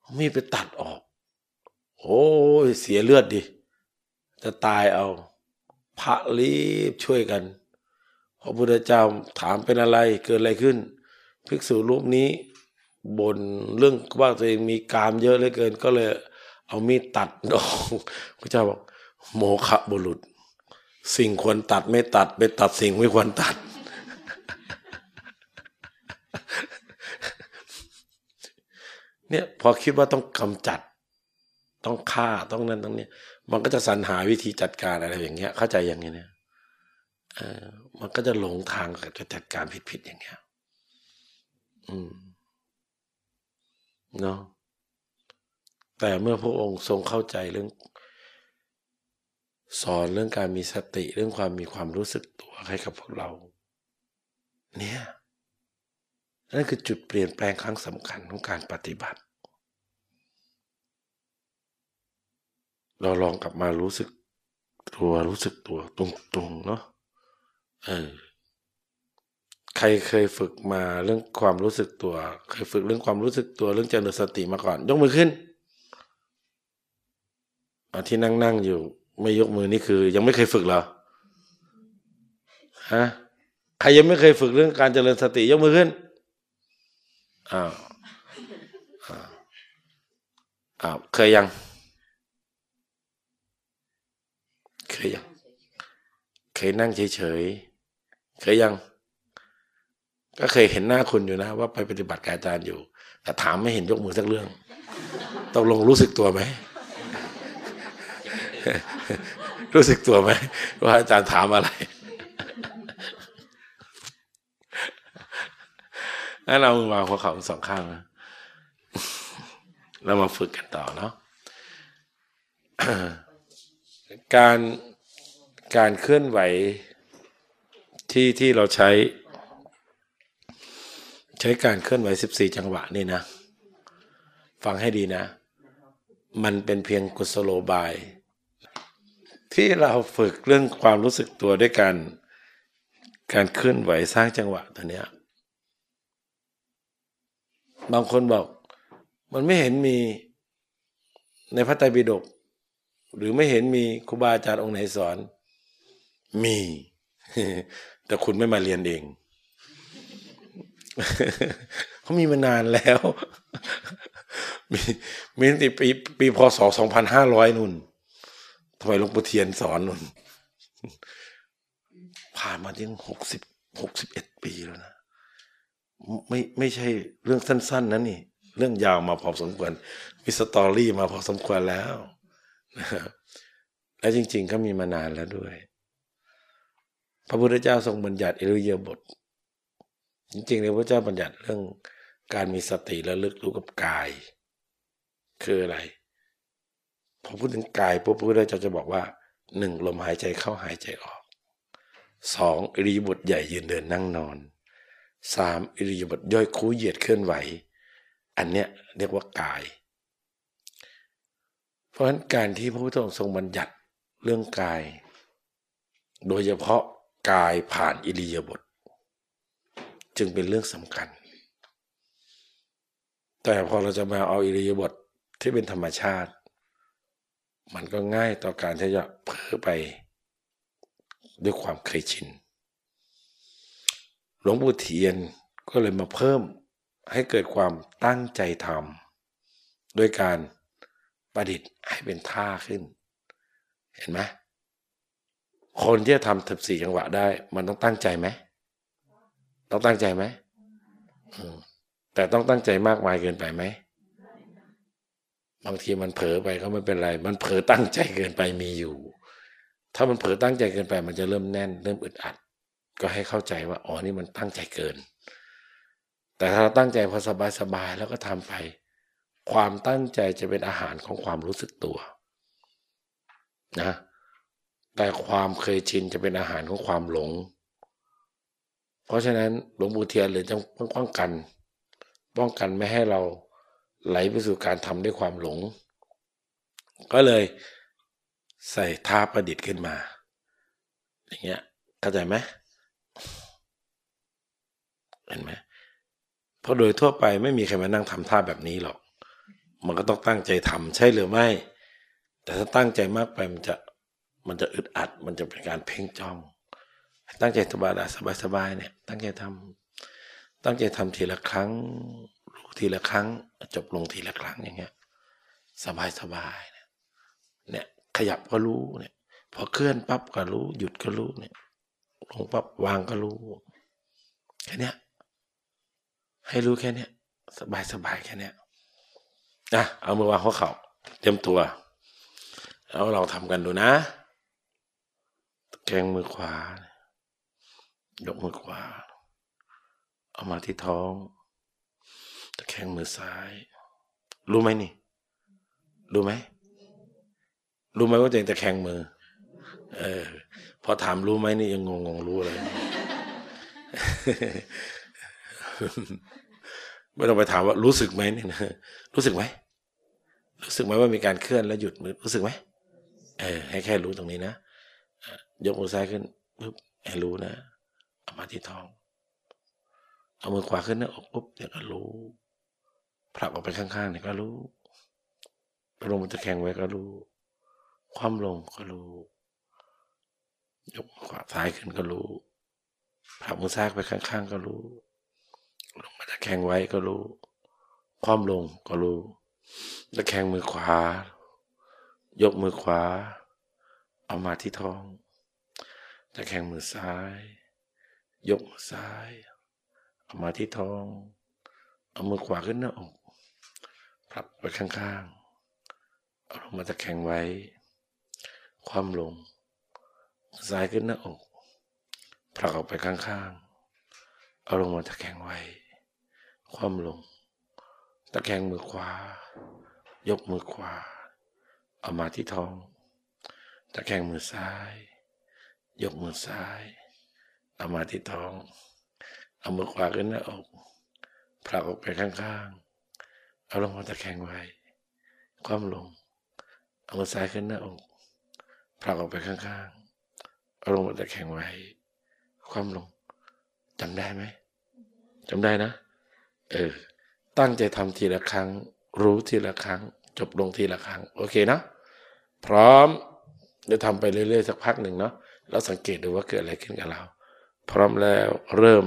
เอามีดไปตัดออก โอ้ยเสียเลือดดิจะตายเอา พระรีบช่วยกันพระพุทธเจ้าถามเป็นอะไรเกิดอะไรขึ้น ภิกษุรูปนี้ บนเรื่องว่าตัวเองมีกามเยอะเหลือเกิน ก็เลย เอามีดตัดออกพระเจ้าบอก โมฆะบุรุษ สิ่งควรตัดไม่ตัด ไปตัดสิ่งไม่ควรตัด เนี่ยพอคิดว่าต้องกำจัด ต้องฆ่าต้องนั้นต้องนี้มันก็จะสรรหาวิธีจัดการอะไรอย่างเงี้ย เข้าใจอย่างนี้เนี่ยเออมันก็จะหลงทางกับจะจัดการผิดๆอย่างเงี้ย อืม เนาะแต่เมื่อพระองค์ทรงเข้าใจเรื่อง สอนเรื่องการมีสติเรื่องความมีความรู้สึกตัวให้กับพวกเรา เนี่ยนั่นคือจุดเปลี่ยนแปลงครั้งสำคัญของการปฏิบัติ เราลองกลับมารู้สึกตัวรู้สึกตัวตรงๆเนาะเออ ใครเคยฝึกมาเรื่องความรู้สึกตัว เคยฝึกเรื่องความรู้สึกตัวเรื่องเจริญสติมาก่อน ยกมือขึ้นอที่นั่งนั่งอยู่ ไม่ยกมือนี่คือ ยังไม่เคยฝึกเหรอฮะใครยังไม่เคยฝึกเรื่องการเจริญสติ ยกมือขึ้นอ้าวอ้าวเคยยัง เคยยัง เคยนั่งเฉยๆเคยยัง ก็เคยเห็นหน้าคุณอยู่นะ ว่าไปปฏิบัติการอาจารย์อยู่ แต่ถามไม่เห็นยกมือสักเรื่องต้องลงรู้สึกตัวไหมรู้สึกตัวไหมว่าอาจารย์ถามอะไรงั้นเราวางหัวเข่าสองข้างนะเรามาฝึกกันต่อเนาะการการเคลื่อนไหวที่ที่เราใช้ ใช้การเคลื่อนไหวสิบสี่จังหวะนี่นะ ฟังให้ดีนะ มันเป็นเพียงกุศโลบาย ที่เราฝึกเรื่องความรู้สึกตัวด้วยกันการเคลื่อนไหวสร้างจังหวะตัวเนี้ย บางคนบอก มันไม่เห็นมีในพระไตรปิฎกหรือไม่เห็นมีครูบาอาจารย์องค์ไหนสอน มี แต่คุณไม่มาเรียนเอง เขามีมานานแล้ว มีมีตั้งแต่ปีปีพศสองพันห้าร้อยนุ่นทำไมหลวงปู่เทียนสอนนุ่น ผ่านมาถึงหกสิบหกสิบเอ็ดปีแล้วนะ ไม่ไม่ใช่เรื่องสั้น ๆนะนี่ เรื่องยาวมาพอสมควร มีสตอรี่มาพอสมควรแล้วนะครับและจริง ๆ ก็มีมานานแล้วด้วย พระพุทธเจ้าทรงบัญญัติอริยบถ จริงๆเลยพระเจ้าบัญญัติเรื่องการมีสติและลึกรู้กับกาย คืออะไรพอพูดถึงกายปุ๊บพระพุทธเจ้าจะบอกว่าหนึ่งลมหายใจเข้าหายใจออกสองอิริยาบถใหญ่ยืนเดินนั่งนอนสามอิริยาบถย่อยคูเหยียดเคลื่อนไหว อันเนี้ยเรียกว่ากาย เพราะฉะนั้นการที่พระพุทธองค์ทรงบัญญัติเรื่องกาย โดยเฉพาะกายผ่านอิริยาบถ จึงเป็นเรื่องสำคัญ แต่พอเราจะมาเอาอิริยาบถทที่เป็นธรรมชาติ มันก็ง่ายต่อการที่จะเพ้อไปด้วยความเคยชิน หลวงปู่เทียนก็เลยมาเพิ่มให้เกิดความตั้งใจทำด้วยการประดิษฐ์ให้เป็นท่าขึ้น เห็นไหมคนที่จะทำถึงสี่จังหวะได้ มันต้องตั้งใจไหม ต้องตั้งใจไหมแต่ต้องตั้งใจมากมายเกินไปไหมบางทีมันเผลอไปก็ไม่เป็นไร มันเผลอตั้งใจเกินไปมีอยู่ ถ้ามันเผลอตั้งใจเกินไป มันจะเริ่มแน่น เริ่มอึดอัด ก็ให้เข้าใจว่าอ๋อนี่มันตั้งใจเกิน แต่ถ้าเราตั้งใจพอสบายๆแล้วก็ทำไป ความตั้งใจจะเป็นอาหารของความรู้สึกตัว นะ แต่ความเคยชินจะเป็นอาหารของความหลง เพราะฉะนั้นหลวงปู่เทียนเลยต้องป้องกัน ป้องกันไม่ให้เราไหลไปสู่การทำด้วยความหลง ก็เลยใส่ท่าประดิษฐ์ขึ้นมา อย่างเงี้ยเข้าใจไหมเห็นไหมเพราะโดยทั่วไปไม่มีใครมานั่งทำท่าแบบนี้หรอก มันก็ต้องตั้งใจทำใช่หรือไม่ แต่ถ้าตั้งใจมากไปมันจะมันจะอึดอัด มันจะเป็นการเพ่งจ้อง ตั้งใจสบายสบายสบายเนี่ย ตั้งใจทำตั้งใจทำทีละครั้งรู้ทีละครั้ง จบลงทีละครั้งอย่างเงี้ย สบายสบายเนี่ยเนี่ยขยับก็รู้เนี่ย พอเคลื่อนปั๊บก็รู้ หยุดก็รู้เนี่ย ลงปั๊บวางก็รู้แค่นี้ให้รู้แค่นี้สบายสบายแค่นี้อะเอามือวางหัวเข่าเตรียมตัวแล้วเราทำกันดูนะแกงมือขวา ยกมือขวา เอามาที่ท้องตะแคงมือซ้าย รู้ไหมนี่ รู้ไหม รู้ไหมว่าตัวเองตะแคงมือ เออ พอถามรู้ไหมนี่ยังงงงรู้เลยไม่ต้องไปถามว่ารู้สึกไหมนี่นะรู้สึกไหมรู้สึกไหมว่ามีการเคลื่อนแล้วหยุดมือรู้สึกไหมเออให้แค่รู้ตรงนี้นะยกมือซ้ายขึ้นปุ๊บให้รู้นะ มาที่ท้อง เอามือขวาขึ้นหน้าอกปุ๊บเดี๋ยวก็รู้ผลักออกไปข้างๆเนี่ยก็รู้ลงมันจะแข็งไว้ก็รู้ ความลงก็รู้ ยกขวาซ้ายขึ้นก็รู้ผลักมือซ้ายไปข้างๆก็รู้ ลงมาจะแข็งไว้ก็รู้ ความลงก็รู้จะแข็งมือขวา ยกมือขวา เอามาที่ท้องจะแข็งมือซ้าย ยกซ้ายเอามาที่ท้อง เอามือขวาขึ้นหน้าอกผลักไปข้างๆ เอาลงมาตะแคงไว้ ความลง ซ้ายขึ้นหน้าอกผลักออกไปข้างๆ เอาลงมาตะแคงไว้ ความลง ตะแคงมือขวา ยกมือขวา เอามาที่ท้อง ตะแคงมือซ้าย ยกมือซ้าย เอามาที่ท้อง เอามือขวาขึ้นหน้าอกผลักออกไปข้างๆ เอาลงมาตะแคงไว้ คว่ำลง เอามือซ้ายขึ้นหน้าอกผลักออกไปข้างๆ เอาลงมาตะแคงไว้ คว่ำลงจำได้ไหมจำได้นะ เออ ตั้งใจทำทีละครั้ง รู้ทีละครั้ง จบลงทีละครั้ง โอเคนะ พร้อมจะทำไปเรื่อยๆสักพักหนึ่งเนาะแล้วสังเกตดูว่าเกิดอะไรขึ้นกับเรา พร้อมแล้วเริ่ม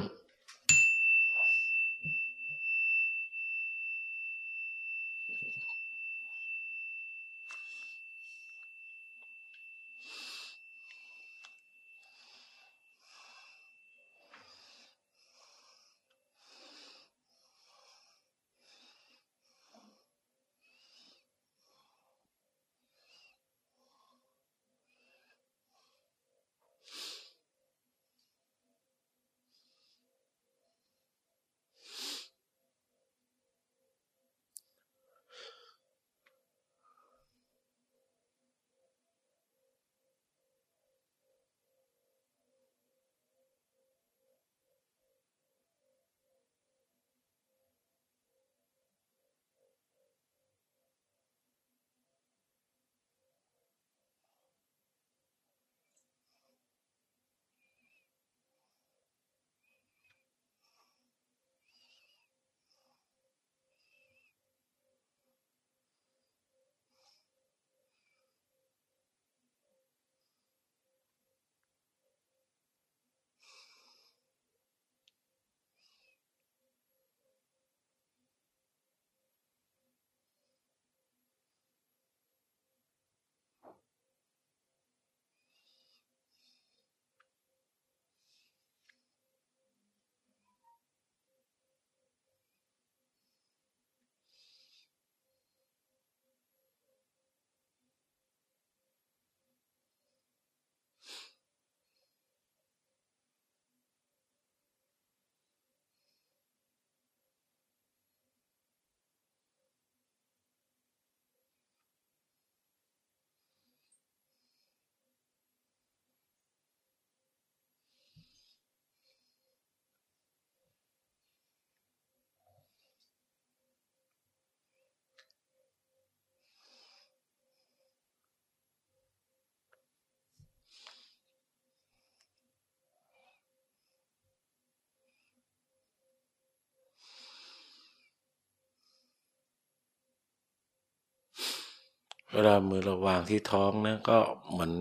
เวลามือเราวางที่ท้องนะ ก็เหมือน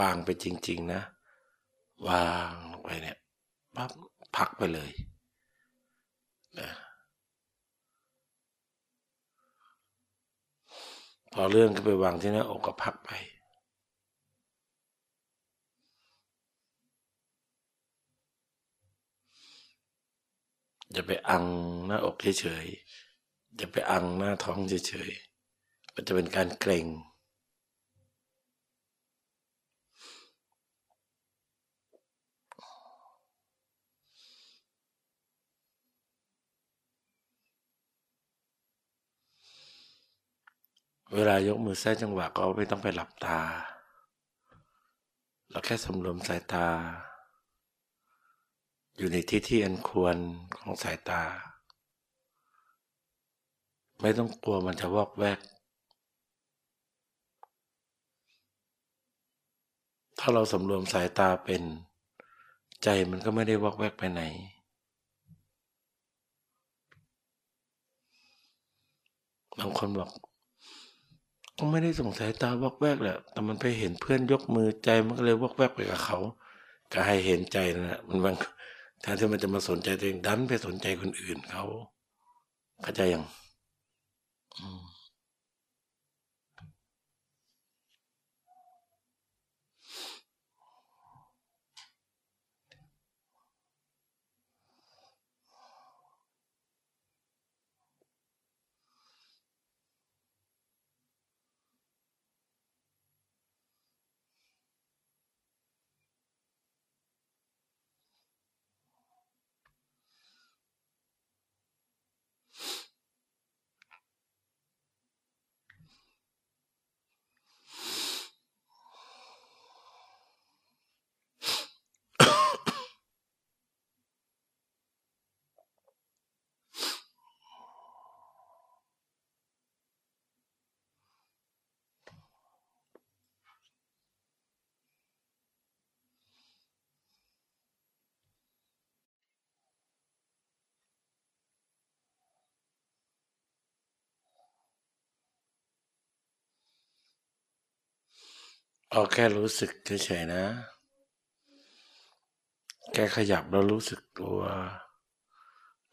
วางไปจริง ๆ นะ วางไปเนี่ยปั๊บพักไปเลยนะพอเรื่องก็ไปวางที่หน้าอกก็พักไปอย่าไปอังหน้าอกเฉยๆอย่าไปอังหน้าท้องเฉยๆ มันจะเป็นการเกรงเวลายกมือแท้จังหวะก็ไม่ต้องไปหลับตา เราแค่สำรวมสายตา อยู่ในที่ที่อันควรของสายตา ไม่ต้องกลัวมันจะวอกแวก ถ้าเราสำรวมสายตาเป็น ใจมันก็ไม่ได้วอกแวกไปไหน บางคนบอกก็ไม่ได้สงสัยตาวอกแวกแหละ แต่มันไปเห็นเพื่อนยกมือใจมันก็เลยวอกแวกไปกับเขา ก็ให้เห็นใจนะ มันบางแทนที่มันจะมาสนใจตัวเองดันไปสนใจคนอื่นเขาเข้าใจยังอืม เอาแค่รู้สึกเฉยๆนะ แค่ขยับแล้วรู้สึกตัว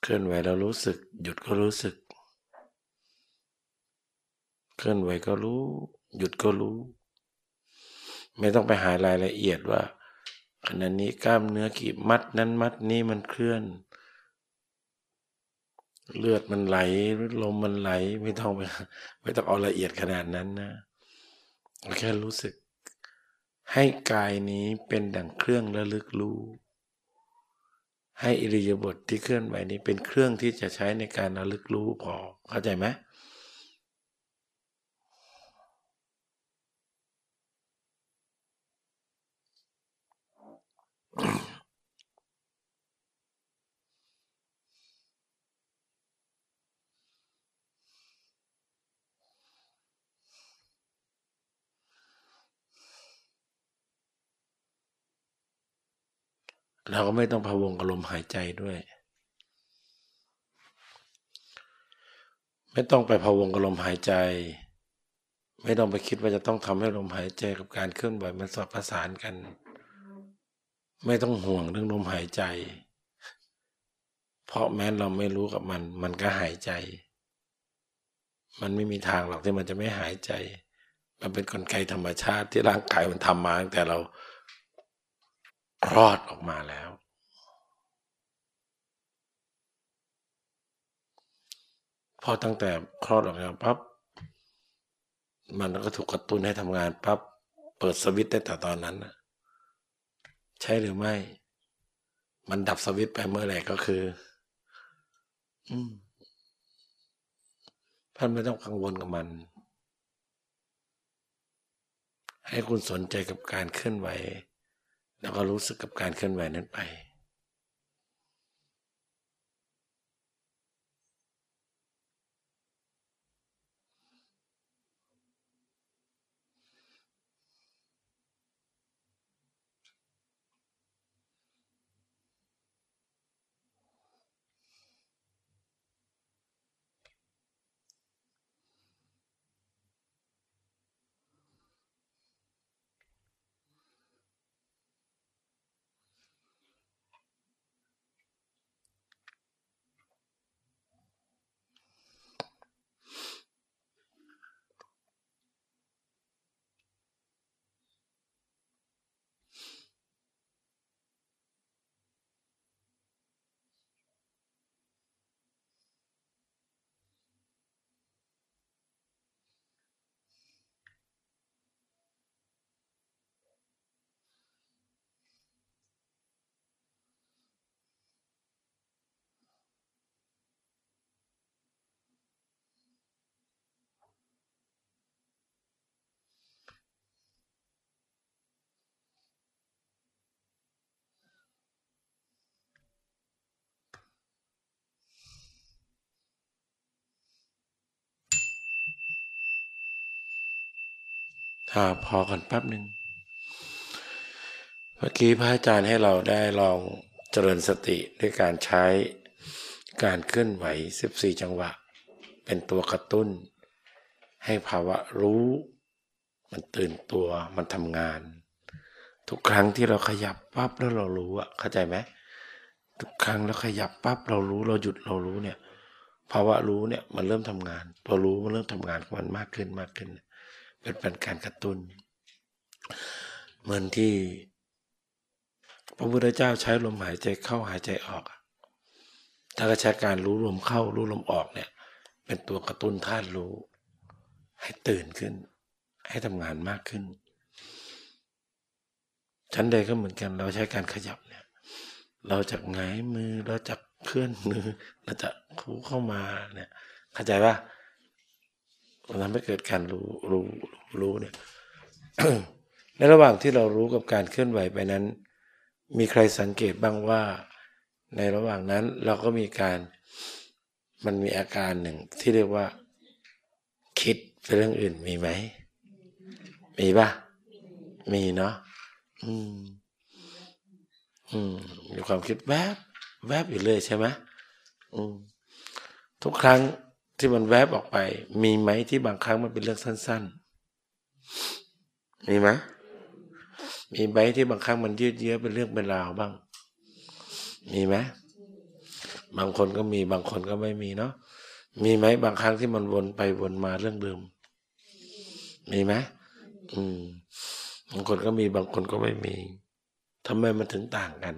เคลื่อนไหวแล้วรู้สึก หยุดก็รู้สึก เคลื่อนไหวก็รู้ หยุดก็รู้ ไม่ต้องไปหารายละเอียดว่าขณะนี้กล้ามเนื้อกี่มัดนั้นมัดนี้มันเคลื่อน เลือดมันไหลลมมันไหล ไม่ต้องไปไม่ต้องเอาละเอียดขนาดนั้นนะแค่รู้สึก ให้กายนี้เป็นดั่งเครื่องระลึกรู้ ให้อิริยาบถทที่เคลื่อนไหวนี้เป็นเครื่องที่จะใช้ในการระลึกรู้พอเข้าใจไหม เราก็ไม่ต้องพะวงกับลมหายใจด้วย ไม่ต้องไปพะวงกับลมหายใจ ไม่ต้องไปคิดว่าจะต้องทำให้ลมหายใจกับการเคลื่อนไหวมันสอดประสานกัน ไม่ต้องห่วงเรื่องลมหายใจ เพราะแม้เราไม่รู้กับมัน มันก็หายใจ มันไม่มีทางหรอกที่มันจะไม่หายใจ มันเป็นนกลไกธรรมชาติที่ร่างกายมันทำมาตั้งแต่เรา คลอดออกมาแล้ว พอตั้งแต่คลอดออกมาปั๊บมันก็ถูกกระตุ้นให้ทำงานปั๊บเปิดสวิตช์ได้แต่ตอนนั้นใช่หรือไม่ มันดับสวิตช์ไปเมื่อไหร่ก็คือ อืมท่านไม่ต้องกังวลกับมัน ให้คุณสนใจกับการเคลื่อนไหว แล้วก็รู้สึกกับการเคลื่อนไหวนั้นไป ถ้าพอกันแป๊บหนึ่งเมื่อกี้พระอาจารย์ให้เราได้ลองเจริญสติด้วยการใช้การเคลื่อนไหว 14 จังหวะ เป็นตัวกระตุ้น ให้ภาวะรู้ มันตื่นตัวมันทำงาน ทุกครั้งที่เราขยับปั๊บแล้วเรารู้อะเข้าใจไหมทุกครั้งเราขยับปั๊บเรารู้เราหยุดเรารู้เนี่ยภาวะรู้เนี่ยมันเริ่มทำงานตัวรู้มันเริ่มทำงานของมันมากขึ้นมากขึ้นเป็นเป็นการกระตุน้น เหมือนที่พระพุทธเจ้าใช้ลมหายใจเข้าหายใจออกถ้าก็ใช้การรู้ลมเข้ารู้ลมออกเนี่ย เป็นตัวกระตุ้นธาตุรู้ ให้ตื่นขึ้น ให้ทำงานมากขึ้น ชั้นใดก็เหมือนกันเราใช้การขยับเนี่ย เราจะหงมือเราจะเคลื่อนมือเราจะคูเข้ามาเนี่ยเข้าใจปะ ทำให้เกิดการรู้รู้รู้เนี่ยในระหว่างที่เรารู้กับการเคลื่อนไหวไปนั้น มีใครสังเกตบ้างว่า ในระหว่างนั้นเราก็มีการมันมีอาการหนึ่งที่เรียกว่า คิดไปเรื่องอื่นมีไหม มีปะมีเนาะอืม อืมมีความคิดแวบ แวบอยู่เลยใช่ไหมอืมทุกครั้ง ที่มันแวบออกไป มีไหมที่บางครั้งมันเป็นเรื่องสั้น ๆ มีไหมมีไหมที่บางครั้งมันยืดเยื้อเป็นเรื่องเป็นราวบ้าง มีไหมบางคนก็มีบางคนก็ไม่มีเนาะมีไหมบางครั้งที่มันวนไปวนมาเรื่องเดิม มีไหมอืมบางคนก็มีบางคนก็ไม่มีทำไมมันถึงต่างกัน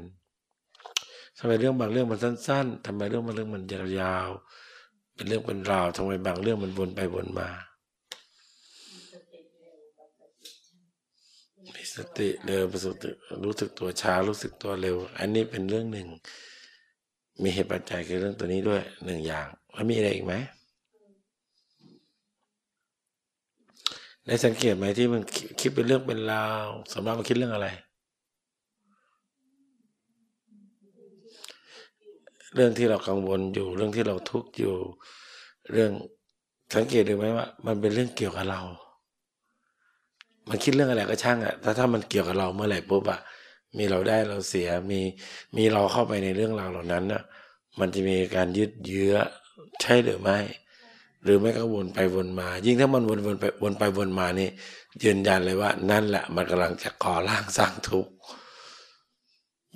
ทำไมเรื่องบางเรื่องมันสั้น ๆทำไมเรื่องบางเรื่องมันยาวๆ เป็นเรื่องเป็นราวทำไมบางเรื่องมันวนไปวนมามีสติเร็วประสติรู้สึกตัวช้ารู้สึกตัวเร็ว อันนี้เป็นเรื่องหนึ่ง มีเหตุปัจจัยคือเรื่องตัวนี้ด้วยหนึ่งอย่าง แล้วมีอะไรอีกไหมได้สังเกตไหมที่มันคิดเป็นเรื่องเป็นราวสำหรับมันคิดเรื่องอะไร เรื่องที่เรากังวลอยู่ เรื่องที่เราทุกข์อยู่ เรื่องสังเกตดูไหมว่า มันเป็นเรื่องเกี่ยวกับเรา มันคิดเรื่องอะไรก็ช่างอะแต่ถ้ามันเกี่ยวกับเราเมื่อไหร่ปุ๊บอะมีเราได้เราเสียมีมีเราเข้าไปในเรื่องราวเหล่านั้นอะมันจะมีการยึดเยื้อใช่หรือไม่ หรือไม่ก็วนไปวนมา ยิ่งถ้ามันวนวนไปวนไปวนมานี่ยืนยันเลยว่า นั่นแหละมันกำลังจะก่อร่างสร้างทุกข์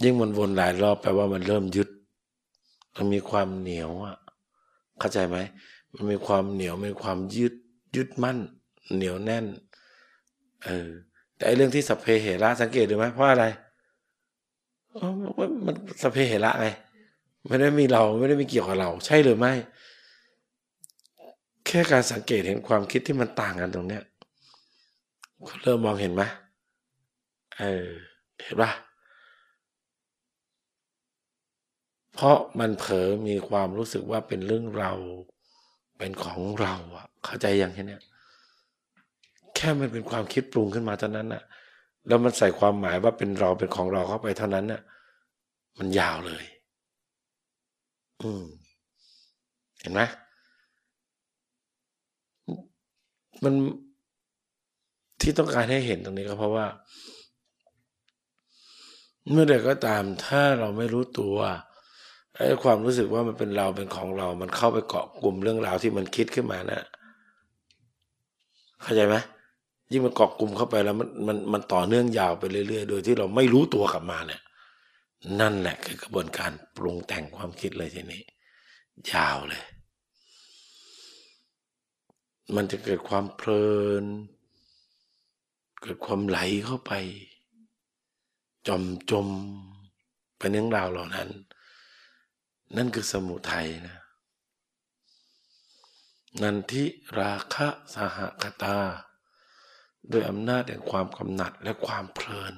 ยิ่งมันวนหลายรอบแปลว่ามันเริ่มยึด มันมีความเหนียวอะ เข้าใจไหม มันมีความเหนียวมีความยึดยึดมั่น เหนียวแน่น เออ แต่ไอเรื่องที่สัพเพเหระสังเกตดูไหมเพราะอะไรมันสัพเพเหระไงไม่ได้มีเราไม่ได้มีเกี่ยวกับเรา ใช่หรือไม่ แค่การสังเกตเห็นความคิดที่มันต่างกันตรงเนี้ยเริ่มมองเห็นไหมเออเห็นปะ เพราะมันเผลอมีความรู้สึกว่าเป็นเรื่องเรา เป็นของเราอะเข้าใจยังแค่นี้แค่มันเป็นความคิดปรุงขึ้นมาเท่านั้นน่ะ แล้วมันใส่ความหมายว่าเป็นเราเป็นของเราเข้าไปเท่านั้นน่ะ มันยาวเลย อืม เห็นไหมมันที่ต้องการให้เห็นตรงนี้ก็เพราะว่า เมื่อใดก็ตามถ้าเราไม่รู้ตัว ไอ้ความรู้สึกว่ามันเป็นเราเป็นของเรา มันเข้าไปเกาะกลุ่มเรื่องราวที่มันคิดขึ้นมานะเข้าใจไหมยิ่งมันเกาะกลุ่มเข้าไปแล้วมันมันมันต่อเนื่องยาวไปเรื่อยๆ โดยที่เราไม่รู้ตัวกลับมาเนี่ย นั่นแหละคือกระบวนการปรุงแต่งความคิดเลยทีนี้ ยาวเลย มันจะเกิดความเพลิน เกิดความไหลเข้าไป จมจมไปเรื่องราวเหล่านั้น นั่นคือสมุทัยนะ นันทิราคะสหกตา โดยอำนาจแห่งความกำหนัดและความเพลิน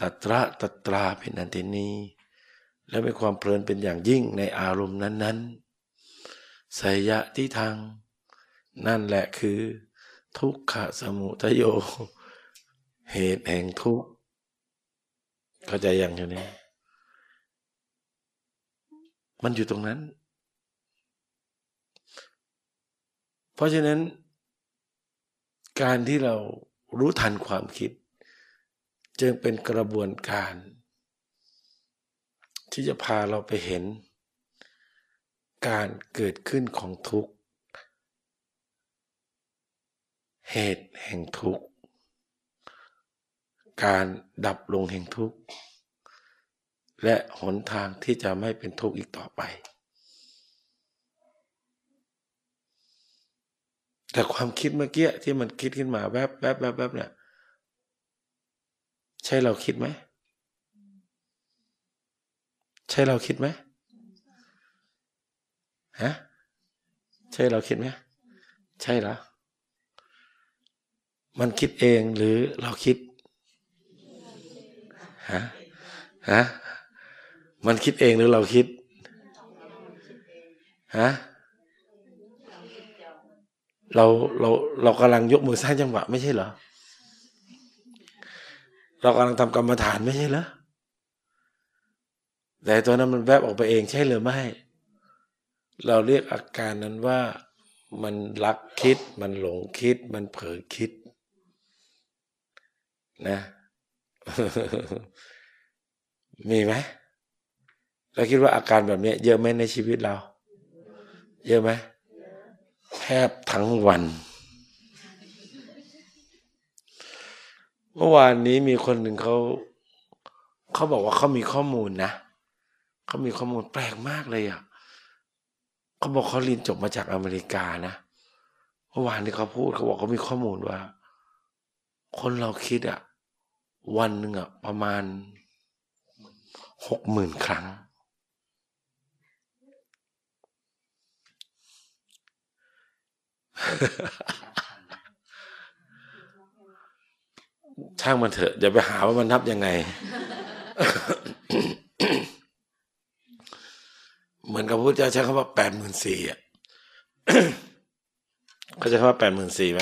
ตัตระตัตราเป็นอันตินี และมีความเพลินเป็นอย่างยิ่งในอารมณ์นั้นๆสยะที่ทางนั่นแหละคือ ทุกขสมุทโย เหตุแห่งทุกข์เข้าใจอย่างนี้ มันอยู่ตรงนั้น เพราะฉะนั้น การที่เรารู้ทันความคิด จึงเป็นกระบวนการ ที่จะพาเราไปเห็น การเกิดขึ้นของทุกข์ เหตุแห่งทุกข์ การดับลงแห่งทุกข์ และหนทางที่จะไม่เป็นทุกข์อีกต่อไป แต่ความคิดเมื่อกี้ที่มันคิดขึ้นมาแวบแวบแวบแวบเนี่ยใช่เราคิดไหม ใช่เราคิดไหมฮะใช่เราคิดไหมใช่เหรอมันคิดเองหรือเราคิดฮะฮะ มันคิดเองหรือเราคิดฮะเราเราเรากำลังยกมือสร้างจังหวะไม่ใช่เหรอ เรากำลังทำกรรมฐานไม่ใช่เหรอแต่ตัวนั้นมันแวบออกไปเองใช่หรือไม่ เราเรียกอาการนั้นว่ามันรักคิด มันหลงคิด มันเผลอคิด นะ มีไหม เราคิดว่าอาการแบบนี้เยอะไหมในชีวิตเรา เยอะไหมแทบทั้งวัน เมื่อวานนี้มีคนหนึ่งเขาเขาบอกว่าเขามีข้อมูลนะเขามีข้อมูลแปลกมากเลยอะเขาบอกเขาเรียนจบมาจากอเมริกานะเมื่อวานที่เขาพูดเขาบอกเขามีข้อมูลว่า คนเราคิดอะวันหนึ่งอะประมาณหกหมื่นครั้ง ช่างมันเถอะอย่าไปหาว่ามันนับยังไง เหมือนกับพระเจ้าใช้คำว่าแปดหมื่นสี่อะเขาใช้คำว่าแปดหมื่นสี่ไหม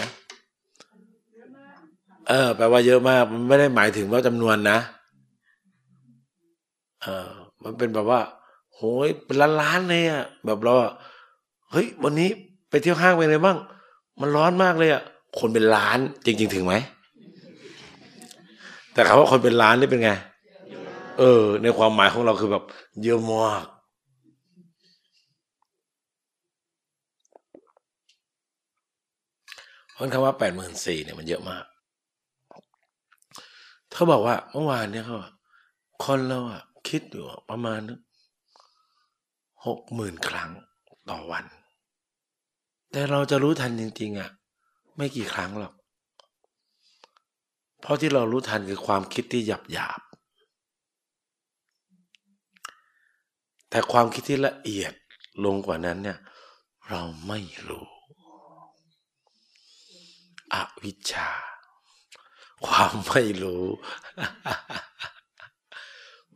เออแปลว่าเยอะมาก มันไม่ได้หมายถึงว่าจำนวนนะเออมันเป็นแบบว่าโหยเป็นล้านล้านเลยอะแบบเราเฮ้ยวันนี้ ไปเที่ยวห้างไปเลยบ้าง มันร้อนมากเลยอะ คนเป็นล้าน จริง ๆ ถึงไหม แต่คำว่าคนเป็นล้านนี่เป็นไง เออ ในความหมายของเราคือแบบ เยอะมากเพราะคำว่าแปดหมื่นสี่เนี่ยมันเยอะมาก เขาบอกว่าเมื่อวานเนี่ยเขาอกคนเราอะคิดอยู่ประมาณหกหมื่นครั้งต่อวัน แต่เราจะรู้ทันจริง ๆอะไม่กี่ครั้งหรอก เพราะที่เรารู้ทันคือความคิดที่หยาบหยาบแต่ความคิดที่ละเอียดลงกว่านั้นเนี่ย เราไม่รู้ อวิชชา ความไม่รู้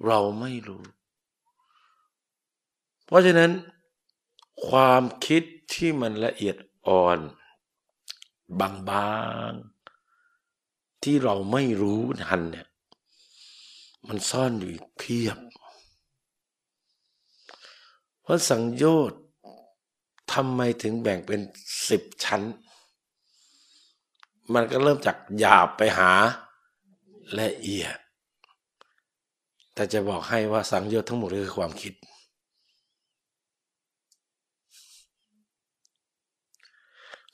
เราไม่รู้ เพราะฉะนั้น ความคิดที่มันละเอียดอ่อน บางๆ ที่เราไม่รู้ทันเนี่ยมันซ่อนอยู่เพียบ เพราะสังโยชน์ทำไมถึงแบ่งเป็นสิบชั้น มันก็เริ่มจากหยาบไปหาละเอียด แต่จะบอกให้ว่าสังโยชน์ทั้งหมดคือความคิด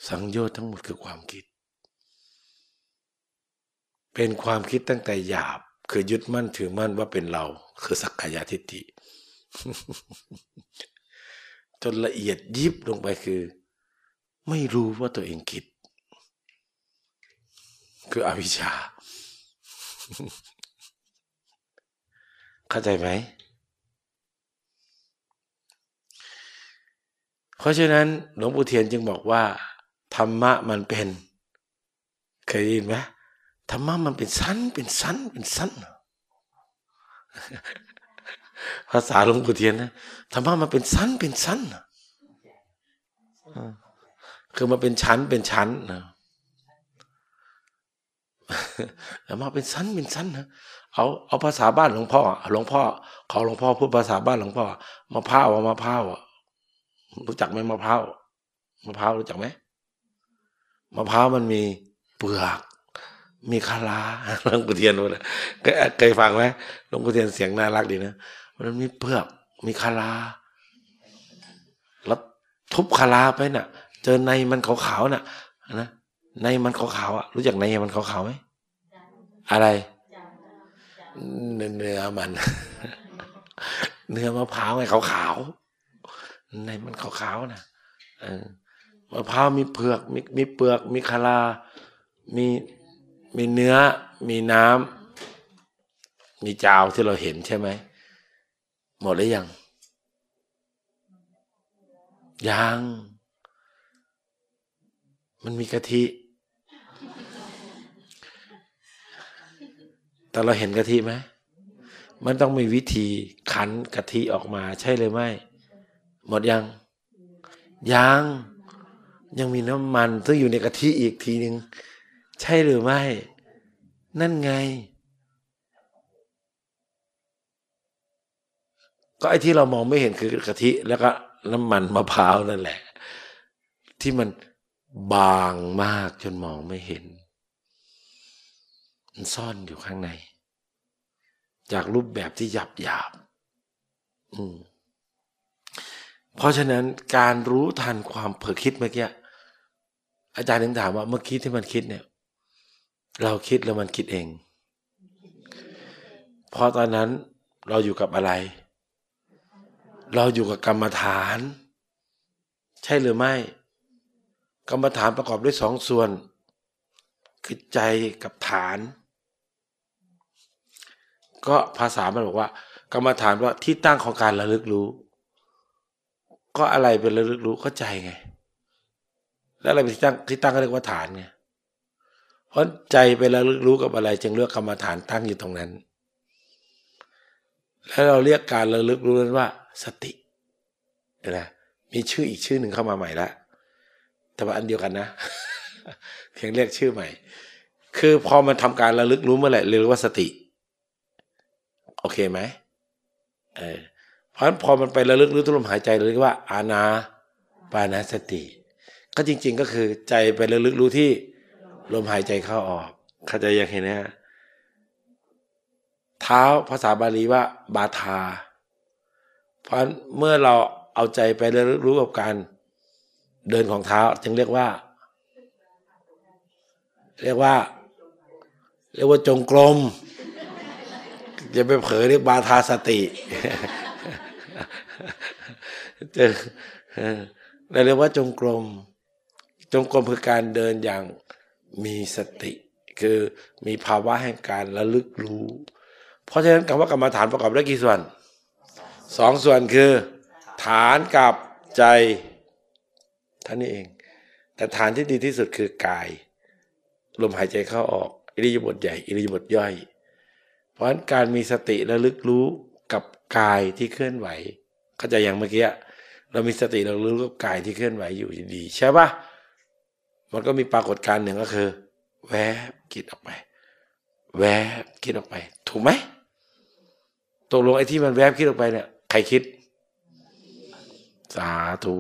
สังโยชน์ทั้งหมดคือความคิด เป็นความคิดตั้งแต่หยาบ คือยึดมั่นถือมั่นว่าเป็นเรา คือสักกายทิฏฐิจนละเอียดยิบลงไปคือ ไม่รู้ว่าตัวเองคิด คืออวิชชา เข้าใจไหม เพราะฉะนั้นหลวงปู่เทียนจึงบอกว่า ธรรมะมันเป็น เคยได้ยินไหมธรรมะมันเป็นสั้นเป็นสั้นเป็นสั้นภาษาหลวงปู่เทียนนะธรรมะมันเป็นสั้นเป็นสั้นคือมันเป็นชั้นเป็นชั้นนะธรรมะเป็นสั้นเป็นสั้นนะเอาเอาภาษาบ้านหลวงพ่อหลวงพ่อเขาหลวงพ่อพูดภาษาบ้านหลวงพ่อมะพร้าวมะพร้าวรู้จักไหมมะพร้าวมะพร้าวรู้จักไหม มะพร้าวมันมีเปลือก มีคาราหลวงปู่เทียนเลยเคยฟังไหมหลวงปู่เทียนเสียงน่ารักดีนะมันมีเปลือก มีคาราแล้วทุบคาราไปน่ะ เจอในมันขาวๆน่ะนะในมันขาวๆอะ รู้จักในมันขาวๆไหมอะไร เนื้อมัน เนื้อมะพร้าวไงขาวๆในมันขาวๆนะเออ มะพร้าวมีเปลือกมีมีเปลือก มีคารามีมีเนื้อ มีน้ำมีจาวที่เราเห็นใช่ไหมหมดหรือยัง ยัง มันมีกะทิ แต่เราเห็นกะทิไหม มันต้องมีวิธีคั้นกะทิออกมา ใช่เลยไหม หมดยัง ยัง ยังมีน้ำมันซึ่งอยู่ในกะทิอีกทีหนึ่งใช่หรือไม่ นั่นไง ก็ไอ้ที่เรามองไม่เห็นคือกะทิแล้วก็น้ำมันมะพร้าวนั่นแหละ ที่มันบางมากจนมองไม่เห็น มันซ่อนอยู่ข้างใน จากรูปแบบที่หยาบหยาบอืมเพราะฉะนั้นการรู้ทันความเผลอคิดเมื่อกี้ อาจารย์ถึงถามว่าเมื่อกี้ที่มันคิดเนี่ย เราคิดแล้วมันคิดเองเพราะตอนนั้นเราอยู่กับอะไร เราอยู่กับกรรมฐาน ใช่หรือไม่ กรรมฐานประกอบด้วยสองส่วน คือใจกับฐาน ก็ภาษามันบอกว่า กรรมฐานว่าที่ตั้งของการระลึกรู้ ก็อะไรเป็นระลึกรู้ก็ใจไง แล้วอะไรเป็นที่ตั้งที่ตั้งก็เรียกว่าฐานไงเพราะใจไประลึกรู้กับอะไร จึงเลือกกรรมฐานตั้งอยู่ตรงนั้น แล้วเราเรียกการระลึกรู้นั้นว่า สตินะมีชื่ออีกชื่อหนึ่งเข้ามาใหม่ละแต่ว่าอันเดียวกันนะ เพียงเรียกชื่อใหม่ คือพอมันทำการระลึกรู้เมื่อไหร่เรียกว่าสติ โอเคไหมเออเพราะพอมันไประลึกรู้ทุลมหายใจเรียกว่า อาณาปานาสติ ก็จริง ๆ ก็คือใจไประลึกรู้ที่ลมหายใจเข้าออก เข้าใจยังเห็นนะเท้าภาษาบาลีว่าบาทา เพราะเมื่อเราเอาใจไปเรียนรู้กับการเดินของเท้า จึงเรียกว่า เรียกว่า เรียกว่าจงกรมจะไปเผยเรียกบาทาสติจะเรียกว่าจงกรม จงกรมคือการเดินอย่างมีสติ คือมีภาวะแห่งการระลึกรู้ เพราะฉะนั้นคำว่ากรรมฐานประกอบด้วยกี่ส่วนสองส่วนคือ ฐานกับใจท่านนี้เอง แต่ฐานที่ดีที่สุดคือกาย ลมหายใจเข้าออก อิริยาบถใหญ่ อิริยาบถย่อย เพราะฉะนั้นการมีสติระลึกรู้กับกายที่เคลื่อนไหว เข้าใจอย่างเมื่อกี้เรามีสติเรารู้กับกายที่เคลื่อนไหวอยู่ดี ใช่ปะ มันก็มีปรากฏการณ์หนึ่งก็คือ แวบคิดออกไป แวบคิดออกไป ถูกไหมตกลงไอ้ที่มันแวบคิดออกไปเนี่ยใครคิด สาธุ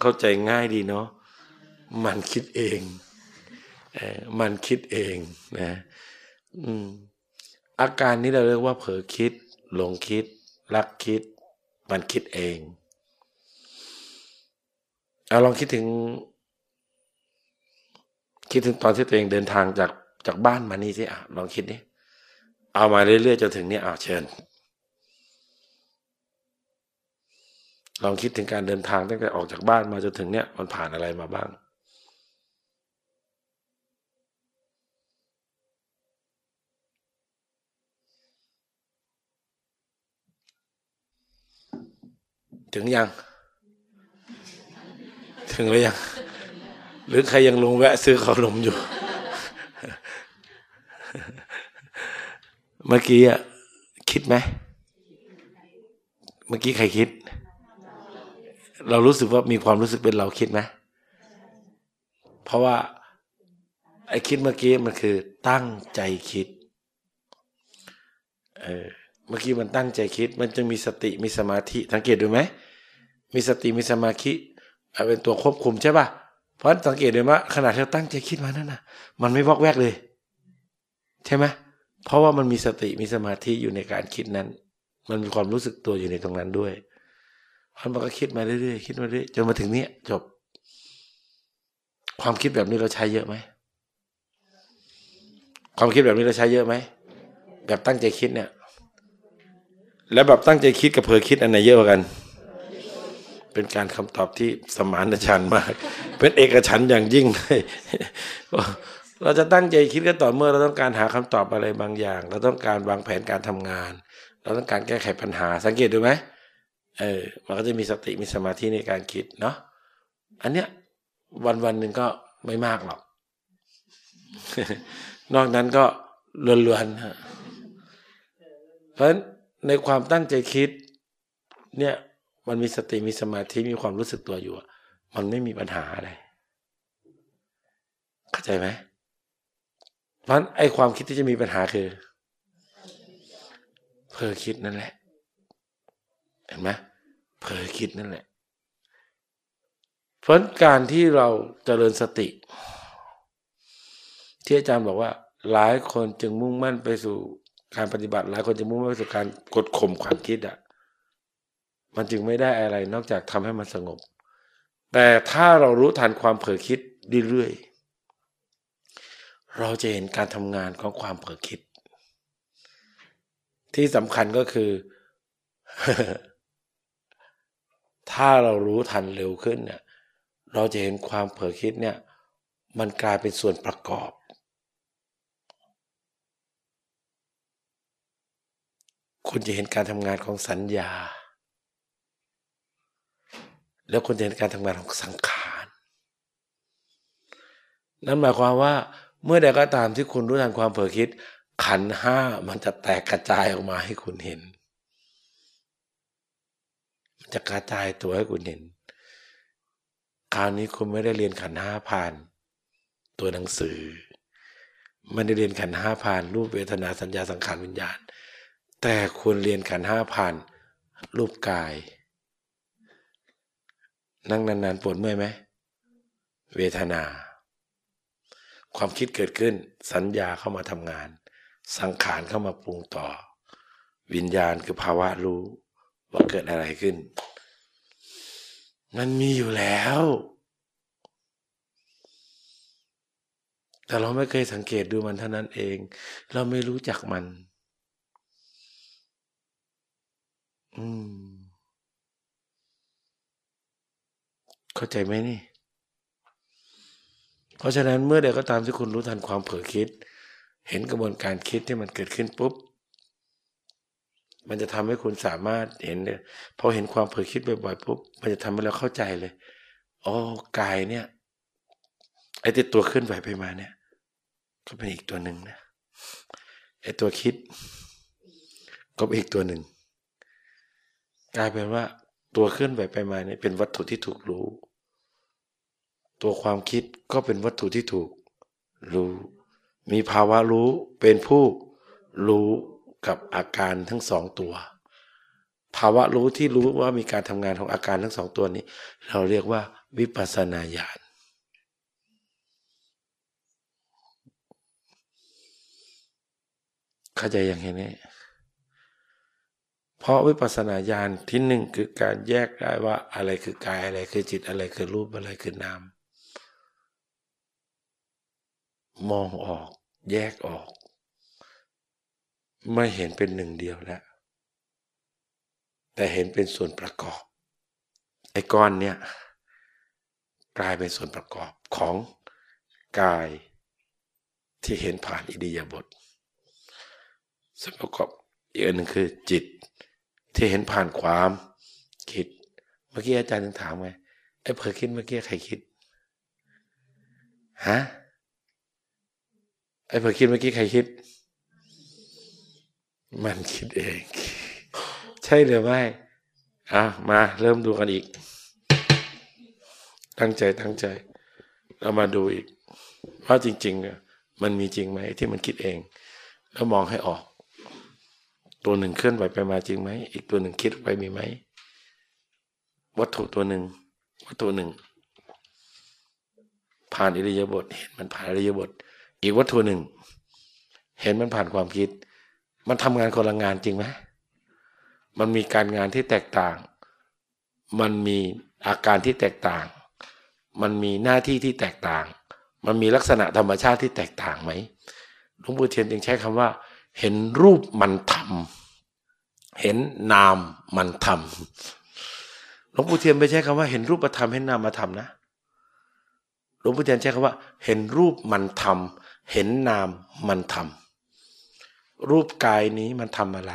เข้าใจง่ายดีเนาะมันคิดเองมันคิดเองนะอาการนี้เราเรียกว่าเผลอคิด หลงคิด รักคิด มันคิดเองเอาลองคิดถึง คิดถึงตอนที่ตัวเองเดินทางจากจากบ้านมานี่สิอะลองคิดนี่เอามาเรื่อยๆจนถึงนี่อะเชิญ ลองคิดถึงการเดินทางตั้งแต่ออกจากบ้านมาจนถึงเนี่ยมันผ่านอะไรมาบ้างถึงยัง ถึงหรือยัง หรือใครยังลงแวะซื้อขนมอยู่ เมื่อกี้อะคิดไหม เมื่อกี้ใครคิด เรารู้สึกว่ามีความรู้สึกเป็นเราคิดไหม เพราะว่าไอ้คิดเมื่อกี้มันคือ ตั้งใจคิด เออ เมื่อกี้มันตั้งใจคิด มันจะมีสติมีสมาธิสังเกตดูไหม มีสติมีสมาธิเป็นตัวควบคุมใช่ป่ะ เพราะสังเกตเลยว่าขณะที่เราตั้งใจคิดมานั่นนะมันไม่วอกแวกเลย ใช่ไหมเพราะว่ามันมีสติมีสมาธิอยู่ในการคิดนั้น มันมีความรู้สึกตัวอยู่ในตรงนั้นด้วยเพราะมันก็คิดมาเรื่อยๆคิดมาเรื่อยจนมาถึงเนี้ยจบ ความคิดแบบนี้เราใช้เยอะไหมความคิดแบบนี้เราใช้เยอะไหมแบบตั้งใจคิดเนี่ย แล้วแบบตั้งใจคิดกับเผลอคิดอันไหนเยอะกว่ากัน เป็นการคำตอบที่สมานฉันมาก เป็นเอกฉันอย่างยิ่งเลยเราจะตั้งใจคิดกันต่อเมื่อเราต้องการหาคำตอบอะไรบางอย่าง เราต้องการวางแผนการทำงาน เราต้องการแก้ไขปัญหาสังเกตดูไหมเออมันก็จะมีสติมีสมาธิในการคิดเนาะอันเนี้ยวันวันหนึ่งก็ไม่มากหรอก นอกนั้นก็เลือนๆฮะเพราะฉะนั้นในความตั้งใจคิด เนี่ย มันมีสติมีสมาธิมีความรู้สึกตัวอยู่ มันไม่มีปัญหาอะไร เข้าใจไหมเพราะไอ้ความคิดที่จะมีปัญหาคือเพ้อคิดนั่นแหละ เห็นไหมเพ้อคิดนั่นแหละ เพราะการที่เราเจริญสติ ที่อาจารย์บอกว่า หลายคนจึงมุ่งมั่นไปสู่การปฏิบัติ หลายคนจึงมุ่งมั่นไปสู่การกดข่มความคิดอะ มันจึงไม่ได้อะไรนอกจากทำให้มันสงบ แต่ถ้าเรารู้ทันความเผลอคิดเรื่อยเราจะเห็นการทำงานของความเผลอคิด ที่สำคัญก็คือ ถ้าเรารู้ทันเร็วขึ้นเนี่ย เราจะเห็นความเผลอคิดเนี่ย มันกลายเป็นส่วนประกอบคุณจะเห็นการทำงานของสัญญา แล้วคุณจะเห็นการทำงานของสังขาร นั่นหมายความว่า เมื่อใดก็ตามที่คุณรู้ทันความเผลอคิด ขันห้ามันจะแตกกระจายออกมาให้คุณเห็น มันจะกระจายตัวให้คุณเห็น คราวนี้คุณไม่ได้เรียนขันห้าผ่าน ตัวหนังสือ ไม่ได้เรียนขันห้าผ่าน รูปเวทนาสัญญาสังขารวิญญาณ แต่คุณเรียนขันห้าผ่าน รูปกาย นั่งนานๆปวดเมื่อยไหมเวทนา ความคิดเกิดขึ้น สัญญาเข้ามาทำงาน สังขารเข้ามาปรุงต่อ วิญญาณคือภาวะรู้ ว่าเกิดอะไรขึ้น มันมีอยู่แล้ว แต่เราไม่เคยสังเกตดูมันเท่านั้นเอง เราไม่รู้จักมัน อืม เข้าใจไหมนี่ เพราะฉะนั้นเมื่อใดก็ตามที่คุณรู้ทันความเผลอคิด เห็นกระบวนการคิดที่มันเกิดขึ้นปุ๊บ มันจะทำให้คุณสามารถเห็นเนี่ยพอเห็นความเผลอคิดบ่อยๆปุ๊บ มันจะทำให้เราเข้าใจเลย อ๋อกายเนี่ย ไอ้ตัวเคลื่อนไหวไปมาเนี่ย ก็เป็นอีกตัวหนึ่งนะ ไอ้ตัวคิด ก็เป็นอีกตัวหนึ่งกลายเป็นว่าตัวเคลื่อนไหวไปมาเนี่ยเป็นวัตถุที่ถูกรู้ ตัวความคิดก็เป็นวัตถุที่ถูก รู้ มีภาวะรู้เป็นผู้รู้กับอาการทั้งสองตัว ภาวะรู้ที่รู้ว่ามีการทำงานของอาการทั้งสองตัวนี้ เราเรียกว่าวิปัสสนาญาณเข้าใจอย่างนี้เพราะวิปัสสนาญาณที่หนึ่งคือการแยกได้ว่าอะไรคือกายอะไรคือจิตอะไรคือรูปอะไรคือนาม มองออก แยกออก ไม่เห็นเป็นหนึ่งเดียวแล้ว แต่เห็นเป็นส่วนประกอบ ไอ้ก้อนเนี่ยกลายเป็นส่วนประกอบของกายที่เห็นผ่านอิริยาบถส่วนประกอบอีกอันหนึ่งคือจิตที่เห็นผ่านความคิด เมื่อกี้อาจารย์ถามไงไอ้เผอคิดเมื่อกี้ใครคิดฮะ ไอ้เผอคิดเมื่อกี้ใครคิด มันคิดเอง ใช่หรือไม่อะมาเริ่มดูกันอีก ตั้งใจตั้งใจ เรามาดูอีกว่าจริงๆมันมีจริงไหมที่มันคิดเอง แล้วมองให้ออก ตัวหนึ่งเคลื่อนไหวไปมาจริงไหมอีกตัวหนึ่งคิดไปมีไหมวัตถุตัวหนึ่งวัตถุหนึ่งผ่านอิริยาบถเห็นมันผ่านอิริยาบถ อีกวัตถุหนึ่ง เห็นมันผ่านความคิด มันทำงานคนละงานจริงไหมมันมีการงานที่แตกต่าง มันมีอาการที่แตกต่าง มันมีหน้าที่ที่แตกต่าง มันมีลักษณะธรรมชาติที่แตกต่างไหมหลวงปู่เทียนจึงใช้คำว่า เห็นรูปมันทำเห็นนามมันทำหลวงปู่เทียนไม่ใช้คำว่าเห็นรูปธรรมเห็นนามมาทำนะหลวงปู่เทียนใช้คำว่า เห็นรูปมันทำ เห็นนามมันทำรูปกายนี้มันทำอะไร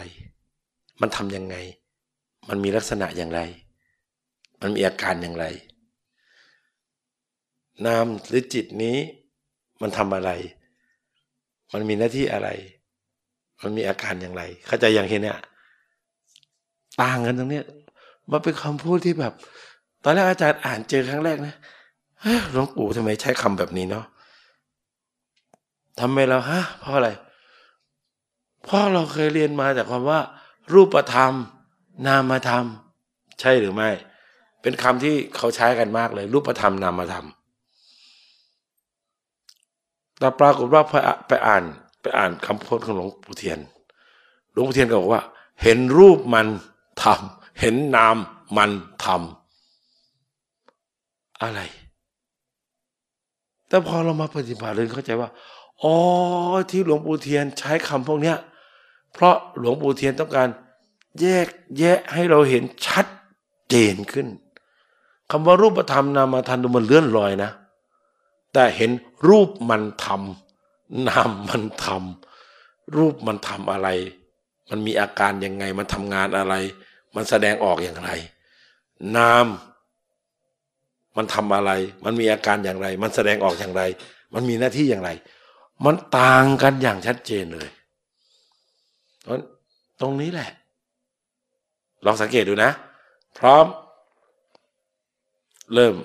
มันทำยังไง มันมีลักษณะอย่างไร มันมีอาการอย่างไร นามหรือจิตนี้มันทำอะไร มันมีหน้าที่อะไร มันมีอาการอย่างไร เข้าใจอย่างเนี้ยต่างกันตรงเนี้ยมันเป็นคำพูดที่แบบ ตอนแรกอาจารย์อ่านเจอครั้งแรกนะหลวงปู่ทำไมใช้คำแบบนี้เนาะ ทำไมเราฮะเพราะอะไร เพราะเราเคยเรียนมาจากคำว่า รูปธรรม นามธรรม ใช่หรือไม่ เป็นคำที่เขาใช้กันมากเลย รูปธรรมนามธรรมแต่ปรากฏว่าไปอ่านไปอ่านคำพูดของหลวงปู่เทียน หลวงปู่เทียนก็บอกว่า เห็นรูปมันทำเห็นนามมันทำอะไร แต่พอเรามาปฏิบัติเลยเข้าใจว่า อ๋อที่หลวงปู่เทียนใช้คำพวกเนี้ยเพราะหลวงปู่เทียนต้องการ แยกแยะให้เราเห็นชัดเจนขึ้นคำว่ารูปธรรมนามธรรมดูมันเลื่อนลอยนะ แต่เห็นรูปมันทำนามมันทำรูปมันทำอะไร มันมีอาการยังไง มันทำงานอะไร มันแสดงออกอย่างไร นามมันทำอะไร มันมีอาการอย่างไร มันแสดงออกอย่างไร มันมีหน้าที่อย่างไร มันต่างกันอย่างชัดเจนเลยตรงนี้แหละ ลองสังเกตดูนะ พร้อม เริ่ม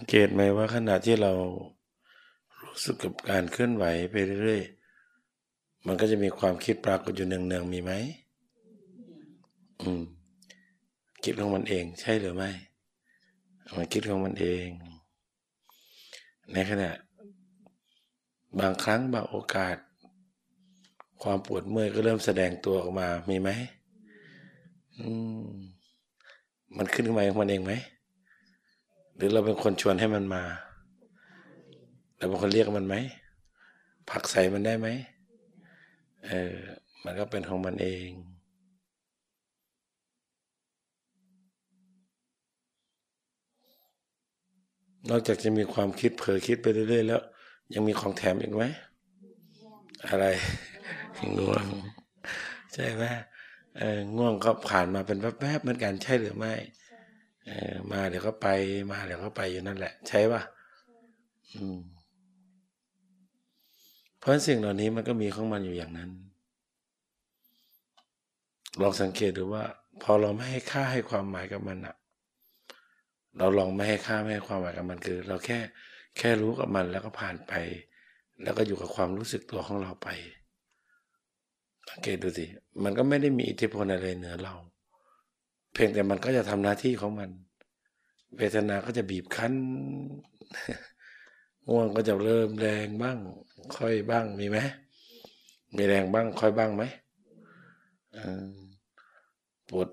สังเกตไหมว่าขณะที่เรารู้สึกกับการเคลื่อนไหวไปเรื่อยๆ มันก็จะมีความคิดปรากฏอยู่เนืองๆมีไหมอืม คิดของมันเอง ใช่หรือไม่ มันคิดของมันเอง ในขณะ บางครั้งบางโอกาส ความปวดเมื่อยก็เริ่มแสดงตัวออกมา มีไหม อืม มันขึ้นมาของมันเองไหม หรือเราเป็นคนชวนให้มันมาเราเป็นคนเรียกมันไหมผักใส่มันได้ไหมเออมันก็เป็นของมันเองนอกจากจะมีความคิดเผลอคิดไปเรื่อยๆแล้ว ยังมีของแถมอีกไหมอะไรง่วงใช่ไหมเออง่วงก็ผ่านมาเป็นแวบๆเหมือนกันใช่หรือไม่ มาเดี๋ยวก็ไปมาเดี๋ยวก็ไปอยู่นั่นแหละ ใช่ป่ะอืมเพราะสิ่งเหล่านี้มันก็มีของมันอยู่อย่างนั้นลองสังเกตดูว่า พอเราไม่ให้ค่าให้ความหมายกับมันอะเราลองไม่ให้ค่าไม่ให้ความหมายกับมันคือ เราแค่แค่รู้กับมันแล้วก็ผ่านไป แล้วก็อยู่กับความรู้สึกตัวของเราไปสังเกตดูสิมันก็ไม่ได้มีอิทธิพลอะไรเหนือเรา พียงแต่มันก็จะทำหน้าที่ของมัน เวทนาก็จะบีบคั้นง่วงก็จะเริ่มแรงบ้าง ค่อยบ้างมีไหมมีแรงบ้าง ค่อยบ้างไหมปวด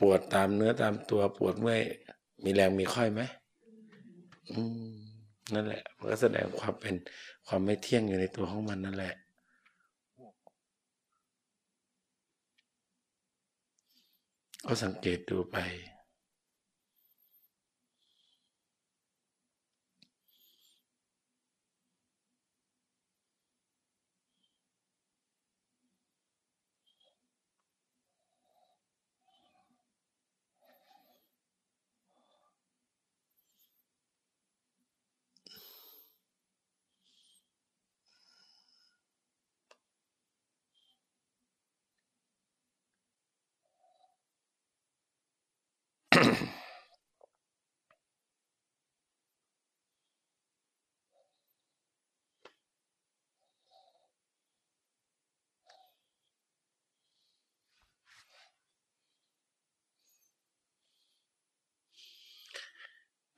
ปวดตามเนื้อตามตัวปวดเมื่อยมีแรงมีค่อยไหมนั่นแหละ มันก็แสดงความเป็นความไม่เที่ยงอยู่ในตัวของมันนั่นแหละ ก็สังเกตดูไป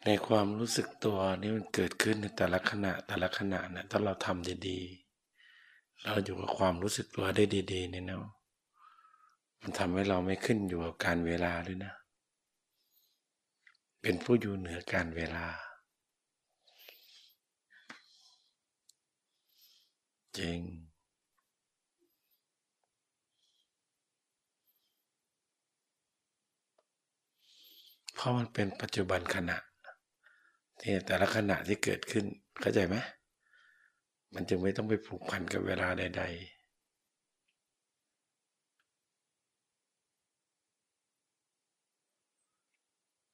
ในความรู้สึกตัวนี่มันเกิดขึ้นในแต่ละขณะแต่ละขณะเนะถ้าเราทำดีๆ เราอยู่กับความรู้สึกตัวได้ดีๆเนี่ยเนาะมันทำให้เราไม่ขึ้นอยู่กับการเวลาด้วยนะ เป็นผู้อยู่เหนือการเวลา จริงเพราะมันเป็นปัจจุบันขณะ ที่แต่ละขณะที่เกิดขึ้น เข้าใจไหมมันจึงไม่ต้องไปผูกพันกับเวลาใด ๆ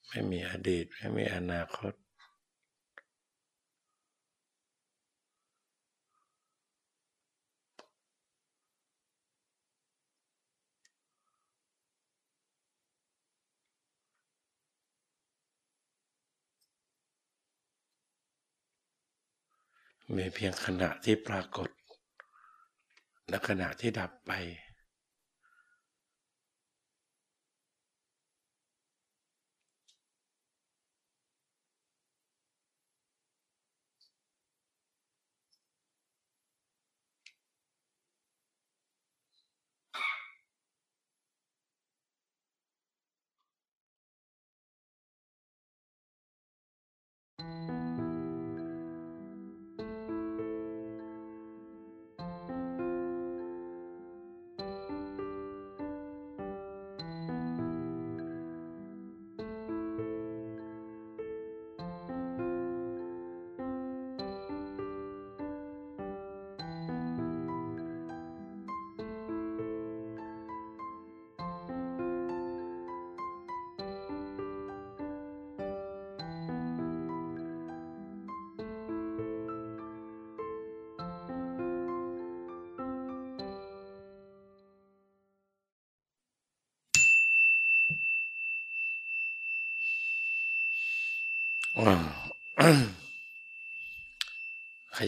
ไม่มีอดีต ไม่มีอนาคต มีเพียงขณะที่ปรากฏ และขณะที่ดับไปข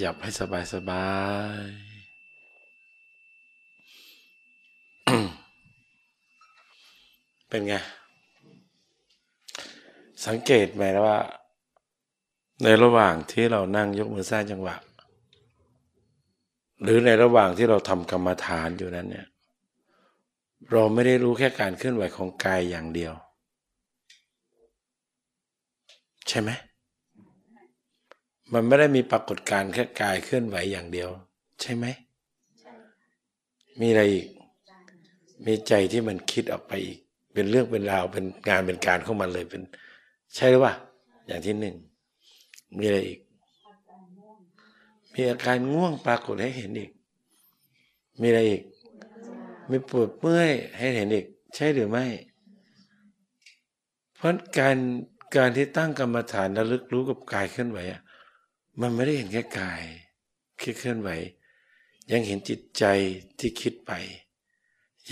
ยับให้สบายสบายเป็นไง สังเกตไหมว่า ในระหว่างที่เรานั่งยกมือสร้างจังหวะ หรือในระหว่างที่เราทำกรรมฐานอยู่นั้นเนี่ย เราไม่ได้รู้แค่การเคลื่อนไหวของกายอย่างเดียว ใช่ไหม มันไม่ได้มีปรากฏการณ์แค่กายเคลื่อนไหวอย่างเดียว ใช่ไหม มีอะไรอีก มีใจที่มันคิดออกไปอีก เป็นเรื่องเป็นราวเป็นงานเป็นการของมันเลยเป็น ใช่หรือเปล่าอย่างที่หนึ่ง มีอะไรอีก มีอาการง่วงปรากฏให้เห็นอีก มีอะไรอีก มีปวดเมื่อยให้เห็นอีก ใช่หรือไม่ เพราะการการที่ตั้งกรรมฐานระลึกรู้กับกายเคลื่อนไหวอะ มันไม่ได้เห็นแค่กายคิดเคลื่อนไหว ยังเห็นจิตใจที่คิดไป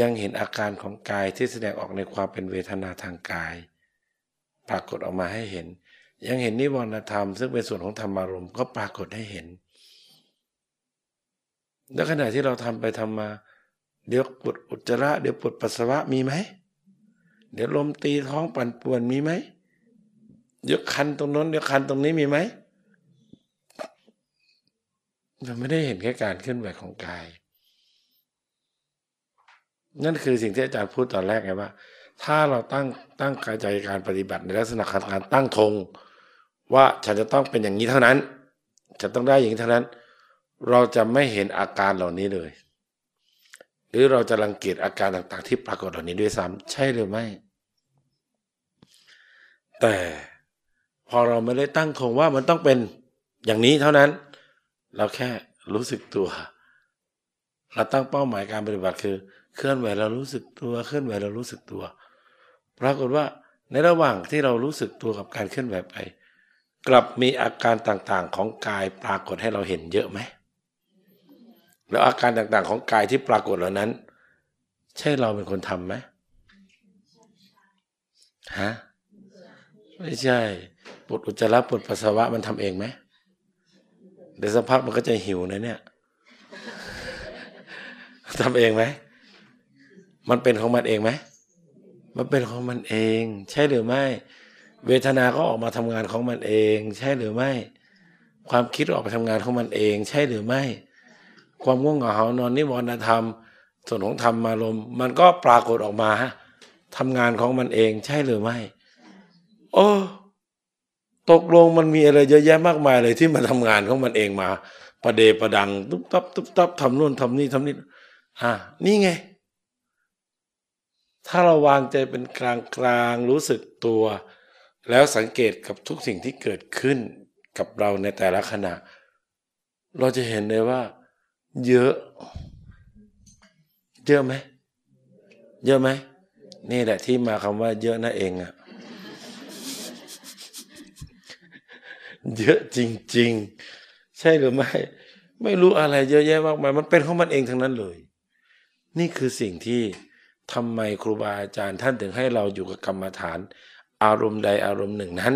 ยังเห็นอาการของกายที่แสดงออกในความเป็นเวทนาทางกาย ปรากฏออกมาให้เห็น ยังเห็นนิวรณธรรม ซึ่งเป็นส่วนของธรรมารมณ์ก็ปรากฏให้เห็นแล้วขณะที่เราทำไปทำมา เดี๋ยวปวดอุจจาระเดี๋ยวปวดปัสสาวะมีไหม เดี๋ยวลมตีท้องปั่นป่วนมีไหมเดี๋ยวคันตรงนั้นเดี๋ยวคันตรงนี้มีไหม เราไม่ได้เห็นแค่การเคลื่อนไหวของกาย นั่นคือสิ่งที่อาจารย์พูดตอนแรกไงว่า ถ้าเราตั้งตั้งกายใจการปฏิบัติในลักษณะการตั้งธงว่าฉันจะต้องเป็นอย่างนี้เท่านั้นจะต้องได้อย่างนี้เท่านั้น เราจะไม่เห็นอาการเหล่านี้เลย หรือเราจะรังเกียจอาการต่างๆ ที่ปรากฏเหล่านี้ด้วยซ้ำใช่หรือไม่ แต่พอเราไม่ได้ตั้งคงว่ามันต้องเป็นอย่างนี้เท่านั้น เราแค่รู้สึกตัว เราตั้งเป้าหมายการปฏิบัติคือ เคลื่อนไหวเรารู้สึกตัว เคลื่อนไหวเรารู้สึกตัว ปรากฏว่าในระหว่างที่เรารู้สึกตัวกับการเคลื่อนไหวไป กลับมีอาการต่างๆ ของกายปรากฏให้เราเห็นเยอะไหม แล้วอาการต่างๆ ของกายที่ปรากฏเหล่านั้น ใช่เราเป็นคนทำไหมฮะไม่ใช่ปวดอุจจาระปวดปัสสาวะมันทำเองไหม ดี๋ยวสักพักมันก็จะหิวนะเนี่ยทำเองไหม มันเป็นของมันเองไหม มันเป็นของมันเอง ใช่หรือไม่ เวทนาก็ออกมาทำงานของมันเอง ใช่หรือไม่ ความคิดออกไปทำงานของมันเอง ใช่หรือไม่ ความง่วงเหงานอนนิวรณธรรม ส่วนของธรรมมารมมันก็ปรากฏออกมาทำงานของมันเอง ใช่หรือไม่ โอ้ ตกลงมันมีอะไรเยอะแยะมากมายเลยที่มาทำงานของมันเองมา ประเดประดัง ตุ๊บตับตุ๊บตับทำนู่นทำนี่ทำนี่อ่านี่ไง ถ้าเราวางใจเป็นกลางกลางรู้สึกตัว แล้วสังเกตกับทุกสิ่งที่เกิดขึ้นกับเราในแต่ละขณะ เราจะเห็นเลยว่า เยอะ เยอะไหมเยอะไหมนี่แหละที่มาคำว่าเยอะนั่นเองอะ เยอะจริง ๆ ใช่หรือไม่ ไม่รู้อะไรเยอะแยะมากมายมันเป็นของมันเองทั้งนั้นเลย นี่คือสิ่งที่ทำไมครูบาอาจารย์ท่านถึงให้เราอยู่กับกรรมฐาน อารมณ์ใดอารมณ์หนึ่งนั้น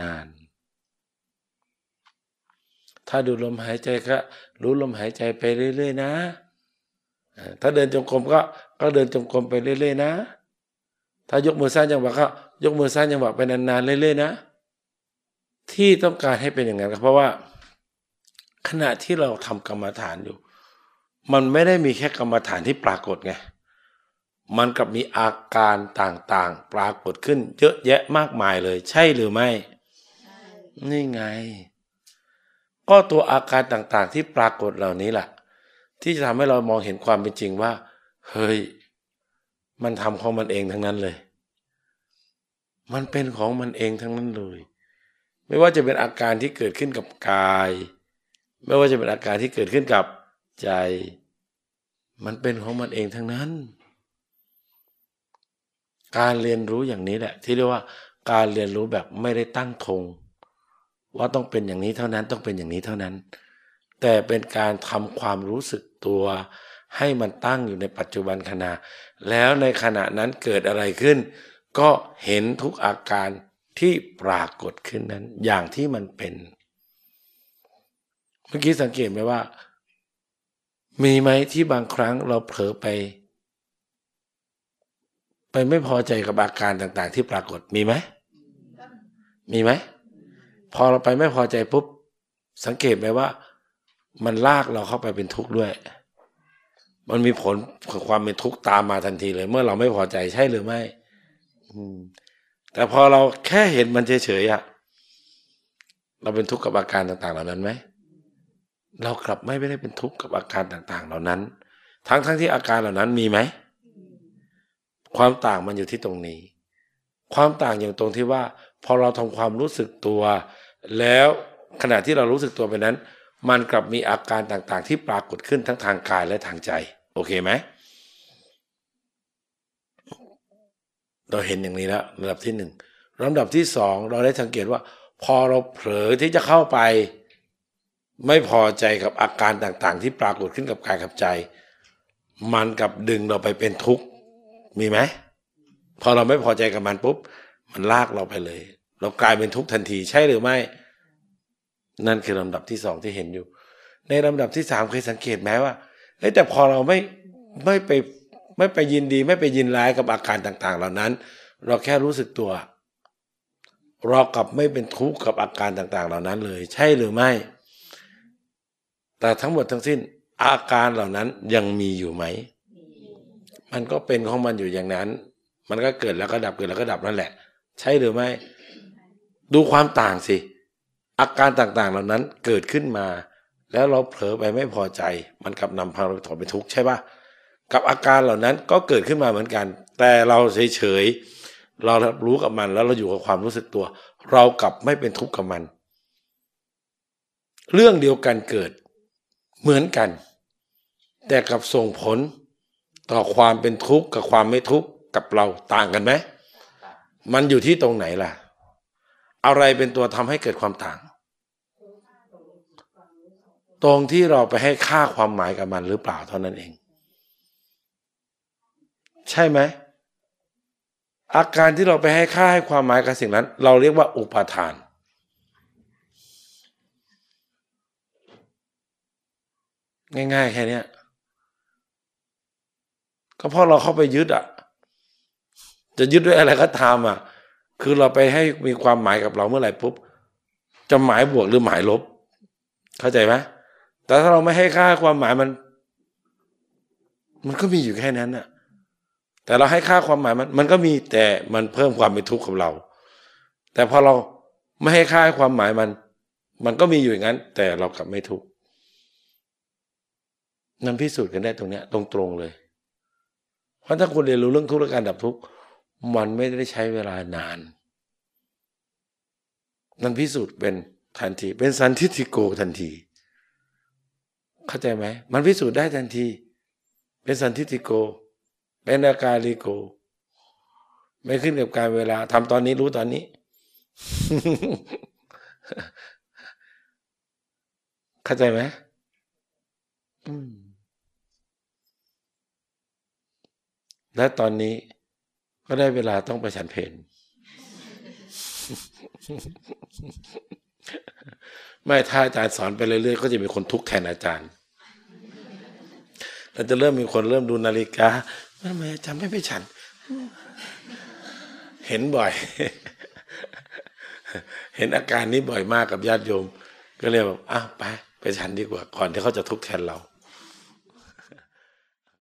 นานๆ ถ้าดูลมหายใจก็รู้ลมหายใจไปเรื่อย ๆ นะ ถ้าเดินจงกรมก็ก็เดินจงกรมไปเรื่อย ๆ นะ ถ้ายกมือซ้ายจังหวะก็ยกมือซ้ายจังหวะไปนานๆเรื่อยๆนะ ที่ต้องการให้เป็นอย่างนั้นก็เพราะว่า ขณะที่เราทำกรรมฐานอยู่ มันไม่ได้มีแค่กรรมฐานที่ปรากฏไงมันกับมีอาการต่างๆ ปรากฏขึ้น เยอะแยะมากมายเลย ใช่หรือไม่นี่ไง ก็ตัวอาการต่างๆ ที่ปรากฏเหล่านี้แหละที่จะทำให้เรามองเห็นความเป็นจริงว่า เฮ้ย มันทำของมันเองทั้งนั้นเลย มันเป็นของมันเองทั้งนั้นเลย ไม่ว่าจะเป็นอาการที่เกิดขึ้นกับกาย ไม่ว่าจะเป็นอาการที่เกิดขึ้นกับใจ มันเป็นของมันเองทั้งนั้น การเรียนรู้อย่างนี้แหละ ที่เรียกว่าการเรียนรู้แบบไม่ได้ตั้งธงว่าต้องเป็นอย่างนี้เท่านั้นต้องเป็นอย่างนี้เท่านั้น แต่เป็นการทำความรู้สึกตัว ให้มันตั้งอยู่ในปัจจุบันขณะ แล้วในขณะนั้นเกิดอะไรขึ้น ก็เห็นทุกอาการที่ปรากฏขึ้นนั้น อย่างที่มันเป็น เมื่อกี้สังเกตไหมว่า มีไหมที่บางครั้งเราเผลอไป ไปไม่พอใจกับอาการต่างๆ ที่ปรากฏมีไหมมีไหมพอเราไปไม่พอใจปุ๊บสังเกตไหมว่า มันลากเราเข้าไปเป็นทุกข์ด้วย มันมีผลของความเป็นทุกข์ตามมาทันทีเลย เมื่อเราไม่พอใจใช่หรือไม่แต่พอเราแค่เห็นมันเฉยๆอะเราเป็นทุกข์กับอาการต่าง ๆ เหล่านั้นไหมเรากลับไม่ได้เป็นทุกข์กับอาการต่าง ๆ เหล่านั้น ทั้งทั้งที่อาการเหล่านั้นมีไหมความต่างมันอยู่ที่ตรงนี้ ความต่างอย่างตรงที่ว่า พอเราทำความรู้สึกตัว แล้วขณะที่เรารู้สึกตัวไปนั้น มันกลับมีอาการต่างๆ ที่ปรากฏขึ้นทั้งทางกายและทางใจ โอเคไหมเราเห็นอย่างนี้แล้วระดับที่หนึ่งลำดับที่สองเราได้สังเกตว่า พอเราเผลอที่จะเข้าไป ไม่พอใจกับอาการต่างๆ ที่ปรากฏขึ้นกับกายกับใจ มันกับดึงเราไปเป็นทุกข์มีไหมพอเราไม่พอใจกับมันปุ๊บ มันลากเราไปเลย เรากลายเป็นทุกข์ทันทีใช่หรือไม่ นั่นคือลำดับที่สองที่เห็นอยู่ ในลำดับที่สามเคยสังเกตไหมว่า เแต่พอเราไม่ไม่ไปไม่ไปยินดี ไม่ไปยินร้ายกับอาการต่าง ๆ เหล่านั้น เราแค่รู้สึกตัว เรากลับไม่เป็นทุกข์กับอาการต่าง ๆ เหล่านั้นเลย ใช่หรือไม่ แต่ทั้งหมดทั้งสิ้น อาการเหล่านั้นยังมีอยู่ไหม มันก็เป็นของมันอยู่อย่างนั้น มันก็เกิดแล้วก็ดับเกิดแล้วก็ดับนั่นแหละ ใช่หรือไม่ ดูความต่างสิอาการต่างๆ เหล่านั้นเกิดขึ้นมา แล้วเราเผลอไปไม่พอใจ มันกลับนำพาเราถอดไปทุกข์ใช่ปะกับอาการเหล่านั้นก็เกิดขึ้นมาเหมือนกัน แต่เราเฉยๆเรารับรู้กับมัน แล้วเราอยู่กับความรู้สึกตัว เรากลับไม่เป็นทุกข์กับมัน เรื่องเดียวกันเกิดเหมือนกัน แต่กับส่งผลต่อความเป็นทุกข์กับความไม่ทุกข์กับเราต่างกันไหมมันอยู่ที่ตรงไหนล่ะ อะไรเป็นตัวทำให้เกิดความต่าง ตรงที่เราไปให้ค่าความหมายกับมันหรือเปล่าเท่านั้นเอง ใช่ไหมอาการที่เราไปให้ค่าให้ความหมายกับสิ่งนั้น เราเรียกว่าอุปาทาน ง่ายๆแค่นี้ก็เพราะเราเข้าไปยึดอะ จะยึดด้วยอะไรก็ตามอะ คือเราไปให้มีความหมายกับเราเมื่อไหร่ปุ๊บ จะหมายบวกหรือหมายลบ เข้าใจไหม แต่ถ้าเราไม่ให้ค่าความหมายมัน มันก็มีอยู่แค่นั้นน่ะ แต่เราให้ค่าความหมายมัน มันก็มีแต่มันเพิ่มความเป็นทุกข์กับเรา แต่พอเราไม่ให้ค่าความหมายมัน มันก็มีอยู่อย่างนั้น แต่เรากลับไม่ทุกข์นั่นพิสูจน์กันได้ตรงเนี้ย ตรงๆเลย เพราะถ้าคุณเรียนรู้เรื่องทุกข์และการดับทุกข์มันไม่ได้ใช้เวลานาน นั่นพิสูจน์เป็นทันที เป็นสันทิฏฐิโกทันที เข้าใจไหมมันพิสูจน์ได้ทันที เป็นสันทิฏฐิโก เป็นอาการลิโก ไม่ขึ้นกับการเวลาทำตอนนี้รู้ตอนนี้ เข้าใจไหมและตอนนี้ก็ได้เวลาต้องไปฉันเพนไม่ถ้าอาจารย์สอนไปเรื่อยๆ ก็จะมีคนทุกข์แทนอาจารย์ เราจะเริ่มมีคนเริ่มดูนาฬิกาทำไมอาจารย์ไม่ไปฉัน เห็นบ่อย เห็นอาการนี้บ่อยมากกับญาติโยม ก็เลยบบอ้าวไป ไปฉันดีกว่า ก่อนที่เขาจะทุกข์แทนเรา